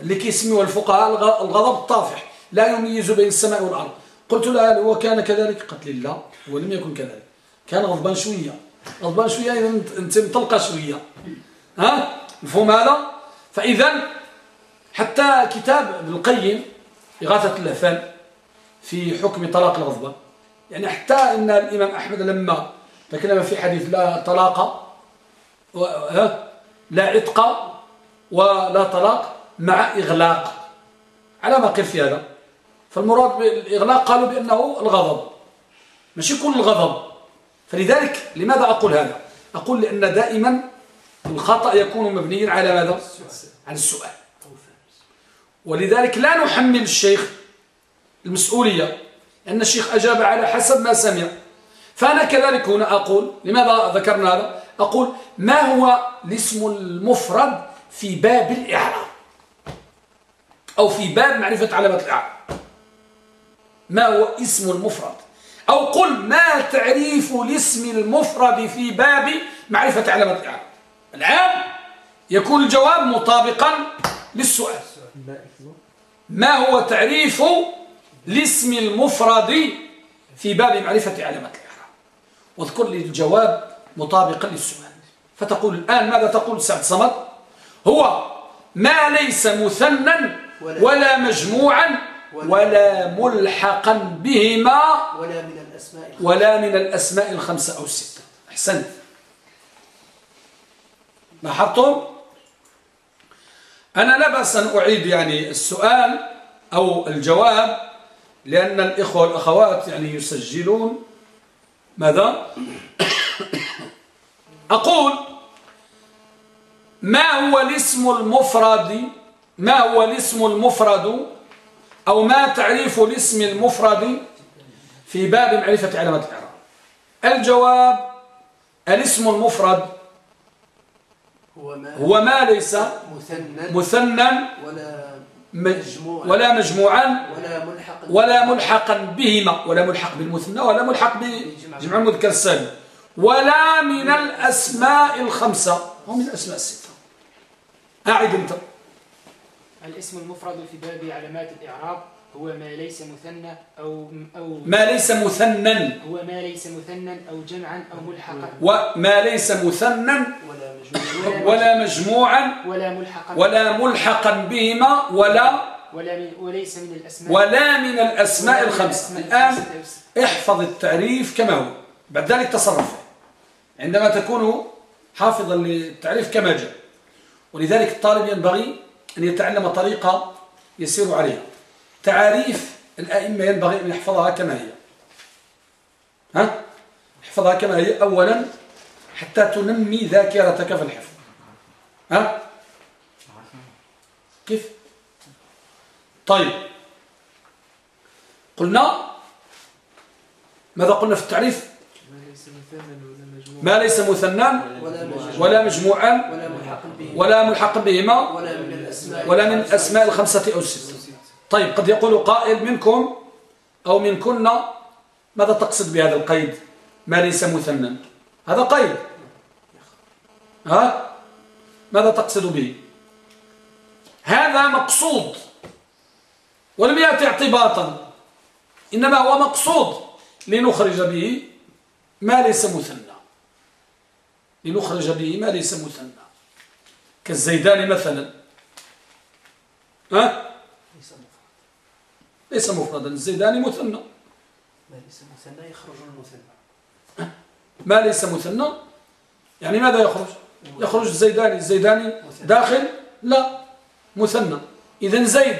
اللي كيسميوه الفقهاء الغضب الطافح. لا يميز بين السماء والأرض. قلت له هو كان كذلك؟ قالت لي لا هو لم يكن كذلك. كان غضبان شوية. غضبان شوية إذا أنت مطلقة شوية. ها؟ مفهوم هذا؟ فإذا حتى كتاب ابن القيم إغاثة اللهفان في حكم طلاق الغضبان يعني حتى أن الإمام أحمد لما تكلم في حديث لا طلاق لا عتق ولا طلاق مع إغلاق. على ما قيل في هذا. فالمراد بالإغلاق قالوا بأنه الغضب. ماشي كل الغضب. فلذلك لماذا أقول هذا؟ أقول لأن دائما الخطأ يكون مبنيا على ماذا؟ على السؤال. ولذلك لا نحمل الشيخ المسؤولية أن الشيخ أجاب على حسب ما سمع. فأنا كذلك هنا أقول لماذا ذكرنا هذا؟ أقول ما هو الاسم المفرد في باب الإعراب؟ أو في باب معرفة علامات الإعراب؟ ما هو اسم المفرد؟ أو قل ما تعريف الاسم المفرد في باب معرفة علامات الإعراب؟ الآن يكون الجواب مطابقا للسؤال. ما هو تعريف الاسم المفرد في باب معرفة علامات الإعراب واذكر لي الجواب مطابقا للسؤال. فتقول الآن ماذا تقول سعد صمد؟ هو ما ليس مثنى ولا مجموعا ولا ملحقا بهما ولا من الأسماء ولا من الأسماء الخمسة أو الستة. أحسنت. لاحظتم؟ أنا لا بأس أن أعيد يعني السؤال أو الجواب لأن الإخوة والأخوات يعني يسجلون. ماذا؟ أقول ما هو الاسم المفرد؟ ما هو الاسم المفرد؟ أو ما تعريف الاسم المفرد في باب معرفة علامات الإعراب؟ الجواب الاسم المفرد هو ما, هو ما ليس مثنى مثنى ولا مجموعا ولا مجموعا ولا ملحقا ولا ملحقا بهما. ولا ملحق بالمثنى ولا ملحق بجمع المذكر السالم. ولا من الأسماء الخمسة. هو من الأسماء الستة. أعد أنت. الاسم المفرد في باب علامات الإعراب هو ما ليس مثنى أو أو ما ليس مثنى. هو ما ليس مثنى أو جمعا أو ملحقا. وما ليس مثنى ولا مجموعا. ولا مجموعا. ولا ملحقا. ولا ملحقا بهما ولا ولا من وليس من الأسماء. ولا من الأسماء الخمسة. الآن احفظ التعريف كما هو. بعد ذلك تصرف. عندما تكون حافظا للتعريف كما جاء. ولذلك الطالب ينبغي أن يتعلم طريقة يسير عليها. تعاريف الأئمة ينبغي أن يحفظها كما هي ها؟ احفظها كما هي أولا حتى تنمي ذاكرتك في الحفظ ها؟ كيف؟ طيب قلنا ماذا قلنا في التعريف ما ليس مثنى ولا مجموعا ولا ملحقا بهما ولا من الأسماء الخمسة أو الستة طيب قد يقول قائل منكم أو منكن ماذا تقصد بهذا القيد؟ ما ليس مثنى. هذا قيد. ها؟ ماذا تقصد به؟ هذا مقصود. ولم يأتي اعتباطا. إنما هو مقصود. لنخرج به ما ليس مثنى. لنخرج به ما ليس مثنى. كالزيدان مثلا. ها؟ ليس مفردا الزيدان مثنى. ما ليس مثنى يخرج المثنى. ما ليس مثنى؟ يعني ماذا يخرج؟ يخرج الزيداني الزيداني داخل؟ لا مثنى. إذا زيد.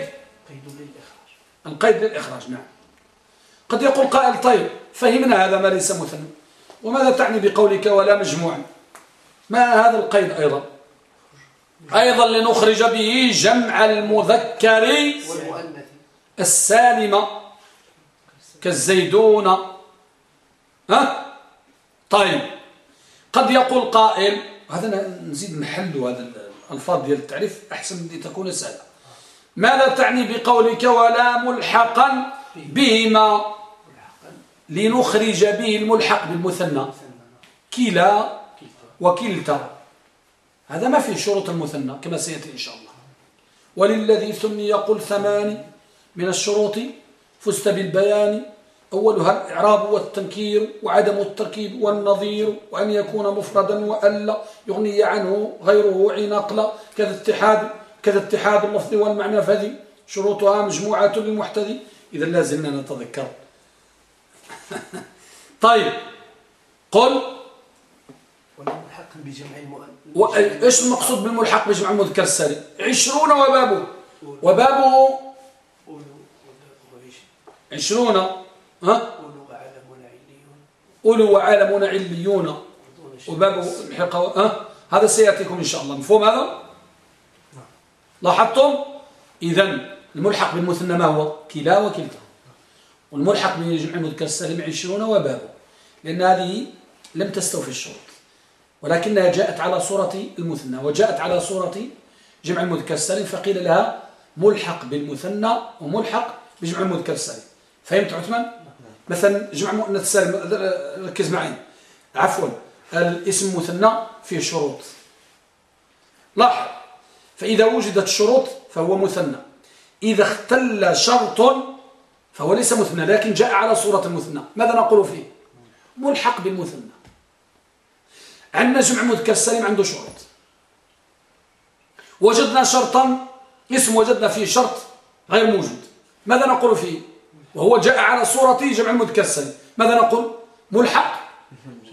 قيد للإخراج. القيد للإخراج نعم. قد يقول قائل طيب فهمنا هذا ما ليس مثنى. وماذا تعني بقولك ولا مجموعا ما هذا القيد أيضا؟ أيضا لنخرج به جمع المذكر. والمؤنث السالمة كالزيدون ها؟ طيب. قد يقول قائل هذا نزيد نحل هذا الألفاظ ديال التعريف أحسن من تكون سهلة ماذا تعني بقولك ولا ملحقا بهما. لنخرج به الملحق بالمثنى. مثنى كلا كلتا وكلتا. هذا ما فيه شروط المثنى كما سيأتي إن شاء الله. وللذي ثم يقول ثمان من الشروط فزت بالبيان. أولها الإعراب والتنكير وعدم التركيب والنظير وأن يكون مفردا وألا يغني عنه غيره عين أقل كذا اتحاد كذا اتحاد اللفظ والمعنى فذي. شروطها مجموعة للمحتذي إذا لازلنا نتذكر. طيب. قل. والملحق بجمع المؤنث وإيش المقصود بالملحق بجمع المذكر السالم؟ عشرون وبابه. وبابه عشرون ها؟ أولو وعالمون عليون وبابه محق ها؟ هذا سيأتيكم إن شاء الله. مفهوم هذا؟ لاحظتم؟ إذا الملحق بالمثنى ما هو؟ كلا وكلتا. والملحق بجمع المذكر السالم عشرون وبابه لأن هذه لم تستوفي الشروط. ولكنها جاءت على صورة المثنى وجاءت على صورة جمع المذكر السالم فقيل لها ملحق بالمثنى وملحق بجمع المذكر السالم فهمت عثمان؟ مثلا جمع مؤنث السالم ركز معي. عفوا الاسم مثنى فيه شروط. لاحظ فإذا وجدت شروط فهو مثنى. إذا اختل شرط فهو ليس مثنى لكن جاء على صورة المثنى. ماذا نقول فيه؟ ملحق بالمثنى. عندنا جمع مذكر السالم عنده شروط. وجدنا شرطا اسم وجدنا فيه شرط غير موجود. ماذا نقول فيه؟ وهو جاء على صورة جمع المذكر السالم ماذا نقول؟ ملحق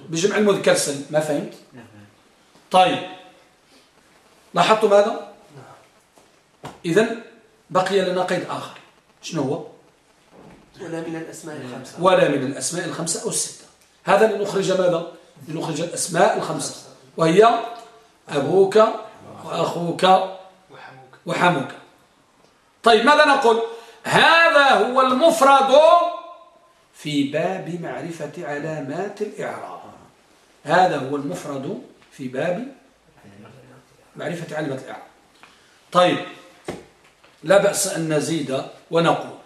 بجمع المذكر السالم ما فهمت؟ طيب. لاحظتم هذا إذا بقي لنا قيد آخر. شنو هو؟ ولا من الأسماء الخمسة. ولا من الأسماء الخمسة أو الستة. هذا لنخرج ماذا؟ لنخرج الأسماء الخمسة. وهي أبوك وأخوك وحموك. وحموك. طيب ماذا نقول؟ هذا هو المفرد في باب معرفة علامات الإعراب. هذا هو المفرد في باب معرفة علامات الإعراب. طيب لا بأس أن نزيد ونقول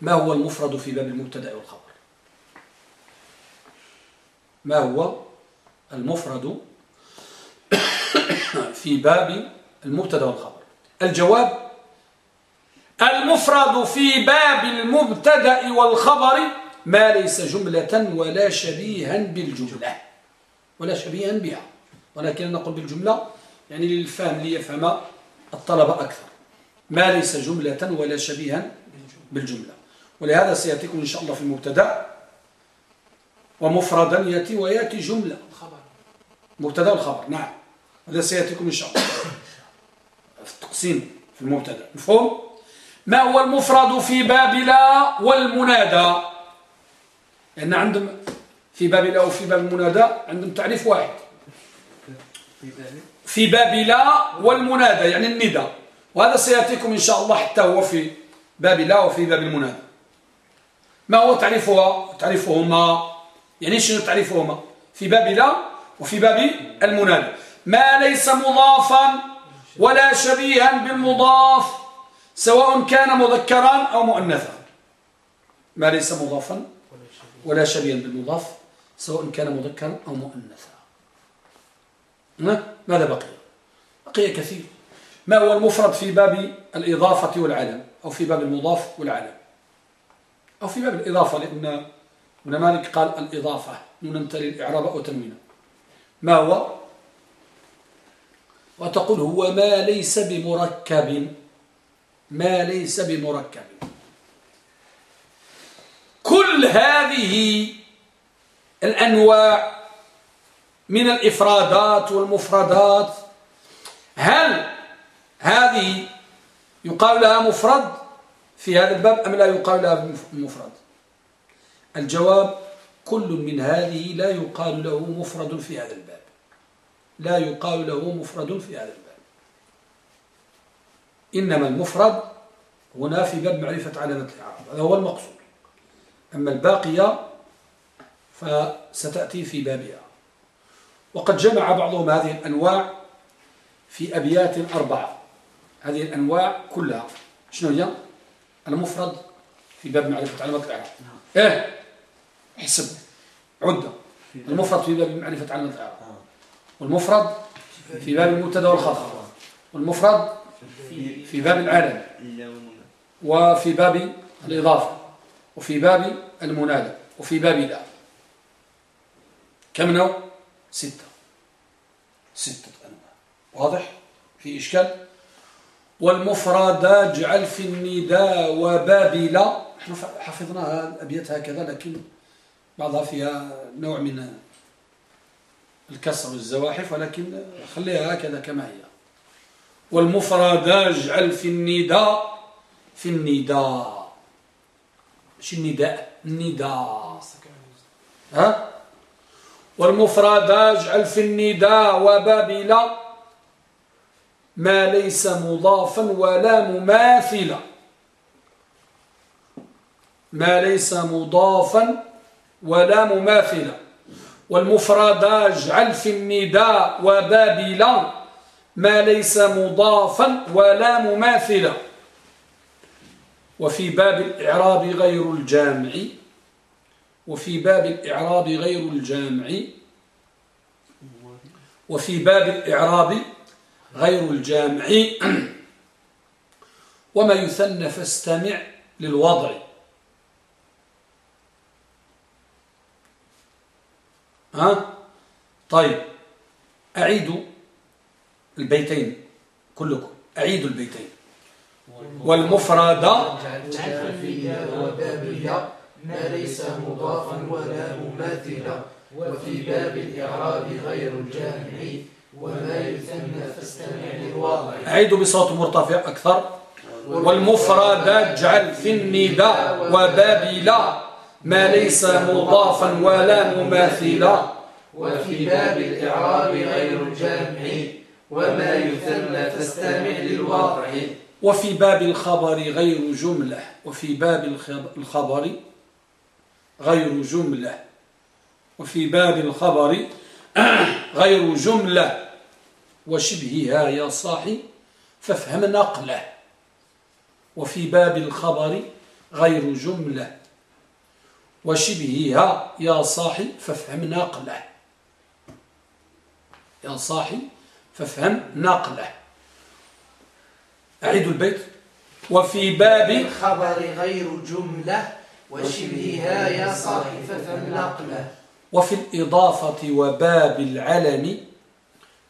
ما هو المفرد في باب المبتدأ والخبر؟ ما هو المفرد في باب المبتدأ والخبر؟ الجواب المفرد في باب المبتدأ والخبر ما ليس جملة ولا شبيها بالجملة. ولا شبيها بها. ولكن نقول بالجملة يعني للفهم ليفهم الطلبة أكثر. ما ليس جملة ولا شبيها بالجملة. ولهذا سيأتيكم إن شاء الله في المبتدأ. ومفردا يأتي ويأتي جملة. الخبر. مبتدأ والخبر نعم. هذا سيأتيكم إن شاء الله. في التقسيم في المبتدأ. مفهوم؟ ما هو المفرد في باب لا والمنادى؟ لأن عندهم في باب لا وفي باب المنادى عندهم تعريف واحد. في باب لا والمنادى يعني الندى. وهذا سيأتيكم إن شاء الله حتى هو في باب لا وفي باب المنادى. ما هو تعريفها تعريفهما يعني شنو تعريفهما في باب لا وفي باب المنادى. ما ليس مضافا ولا شبيها بالمضاف. سواء كان مذكرا أو مؤنثا. ما ليس مضافا ولا شبيها بالمضاف سواء كان مذكرا أو مؤنثا. ماذا بقي؟ بقي كثير. ما هو المفرد في باب الإضافة والعلم أو في باب المضاف والعلم أو في باب الإضافة لأن ابن مالك قال الإضافة. نون تلي الإعراب أو تنوينا ما هو؟ وتقول هو ما ليس بمركب. ما ليس بمركب. كل هذه الأنواع من الإفرادات والمفردات هل هذه يقال لها مفرد في هذا الباب أم لا يقال لها مفرد؟ الجواب كل من هذه لا يقال له مفرد في هذا الباب. لا يقال له مفرد في هذا الباب. إنما المفرد هنا في باب معرفة علامة الإعراب. هذا هو المقصود. أما الباقية فستأتي في بابها. وقد جمع بعضهم هذه الأنواع في أبيات أربعة. هذه الأنواع كلها. شنو هي؟ المفرد في باب معرفة علامات الإعراب. إيه؟ حسب عدة المفرد في باب معرفة علامات الإعراب. والمفرد في باب المبتدا والخبر والمفرد في باب العالم وفي باب الإضافة. وفي باب المنادى. وفي باب لا. كم نوع؟ ستة. ستة أنواع. واضح؟ في إشكال؟ والمفرد اجعل في النداء وباب لا. نحن حفظناها الأبيات هكذا لكن بعضها فيها نوع من الكسر والزواحف ولكن خليها هكذا كما هي. والمفرد اجعل في النداء في النداء. مش النداء النداء. ها؟ والمفرد اجعل في النداء وبابل ما ليس مضافا ولا مماثلا. ما ليس مضافا ولا مماثلا. والمفرد اجعل في النداء وبابل ما ليس مضافا ولا مماثلا. وفي باب الإعراب غير الجامع وفي باب الإعراب غير الجامع وفي باب الإعراب غير الجامع. وما يثنى فاستمع للوضع. ها؟ طيب. أعيدوا البيتين كلكم. أعيدوا البيتين. والمفرد ما ليس مضافا ولا مماثلا وفي باب الإعراب غير الجامع وما يثنى فاستمع للواضع أعيدوا بصوت مرتفع أكثر. والمفرد اجعل في النداء وباب لا. ما ليس مضافا ولا مماثلا. وفي باب الإعراب غير الجامع وما يثنى فاستمع للواضع وفي باب الخبر غير جملة. وفي باب الخبر غير جملة. وفي باب الخبر غير جملة. وشبهها يا صاحي فافهم نقلة. وفي باب الخبر غير جملة. وشبهها يا صاحي فافهم نقلة. يا صاحي فافهم نقله. أعيد البيت. وفي باب الخبر غير جملة وشبهها يا صاحي فافهم نقله. وفي الإضافة وباب العلم.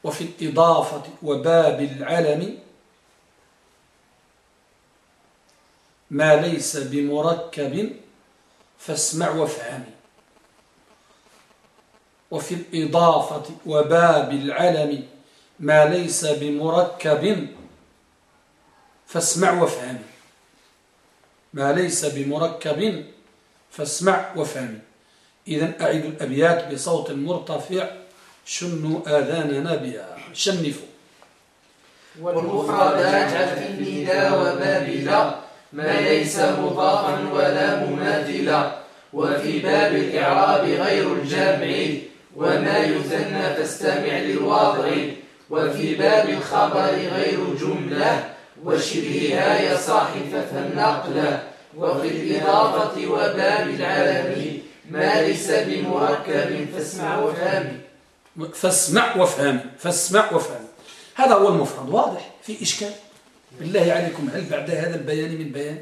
وفي الإضافة وباب العلم. ما ليس بمركب فاسمع وافهم. وفي الإضافة وباب العلم. ما ليس بمركب. فاسمع وافهم. ما ليس بمركب. فاسمع وافهم. إذا أعد الأبيات بصوت مرتفع. شنوا آذاننا بها شنفوا. والمفرد اجعل في وبابلا. ما ليس مضافا ولا مماثلا. وفي باب الإعراب غير الجامع. وما يثنى فاستمع للواضع. وفي باب الخبر غير جملة وشبهها يا صاحي فافهم نقلا وفي الإضافة وباب العالم ما ليس بمركب فاسمع وفهم فاسمع وافهم فاسمع وافهم هذا هو المفرد واضح في إشكال. بالله عليكم هل بعد هذا البيان من بيان؟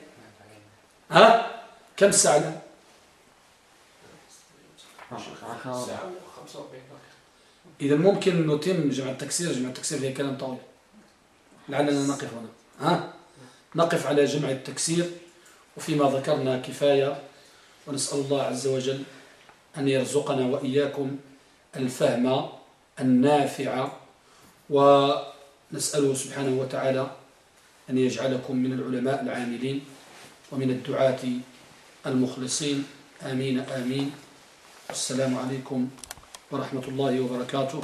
ها؟ كم ساعة إذا ممكن نتم جمع التكسير جمع التكسير هي كلام طويل. لعلنا نقف هنا. ها؟ نقف على جمع التكسير وفيما ذكرنا كفاية ونسأل الله عز وجل أن يرزقنا وإياكم الفهم النافع ونسأله سبحانه وتعالى أن يجعلكم من العلماء العاملين ومن الدعاة المخلصين. آمين آمين. السلام عليكم ورحمة الله وبركاته.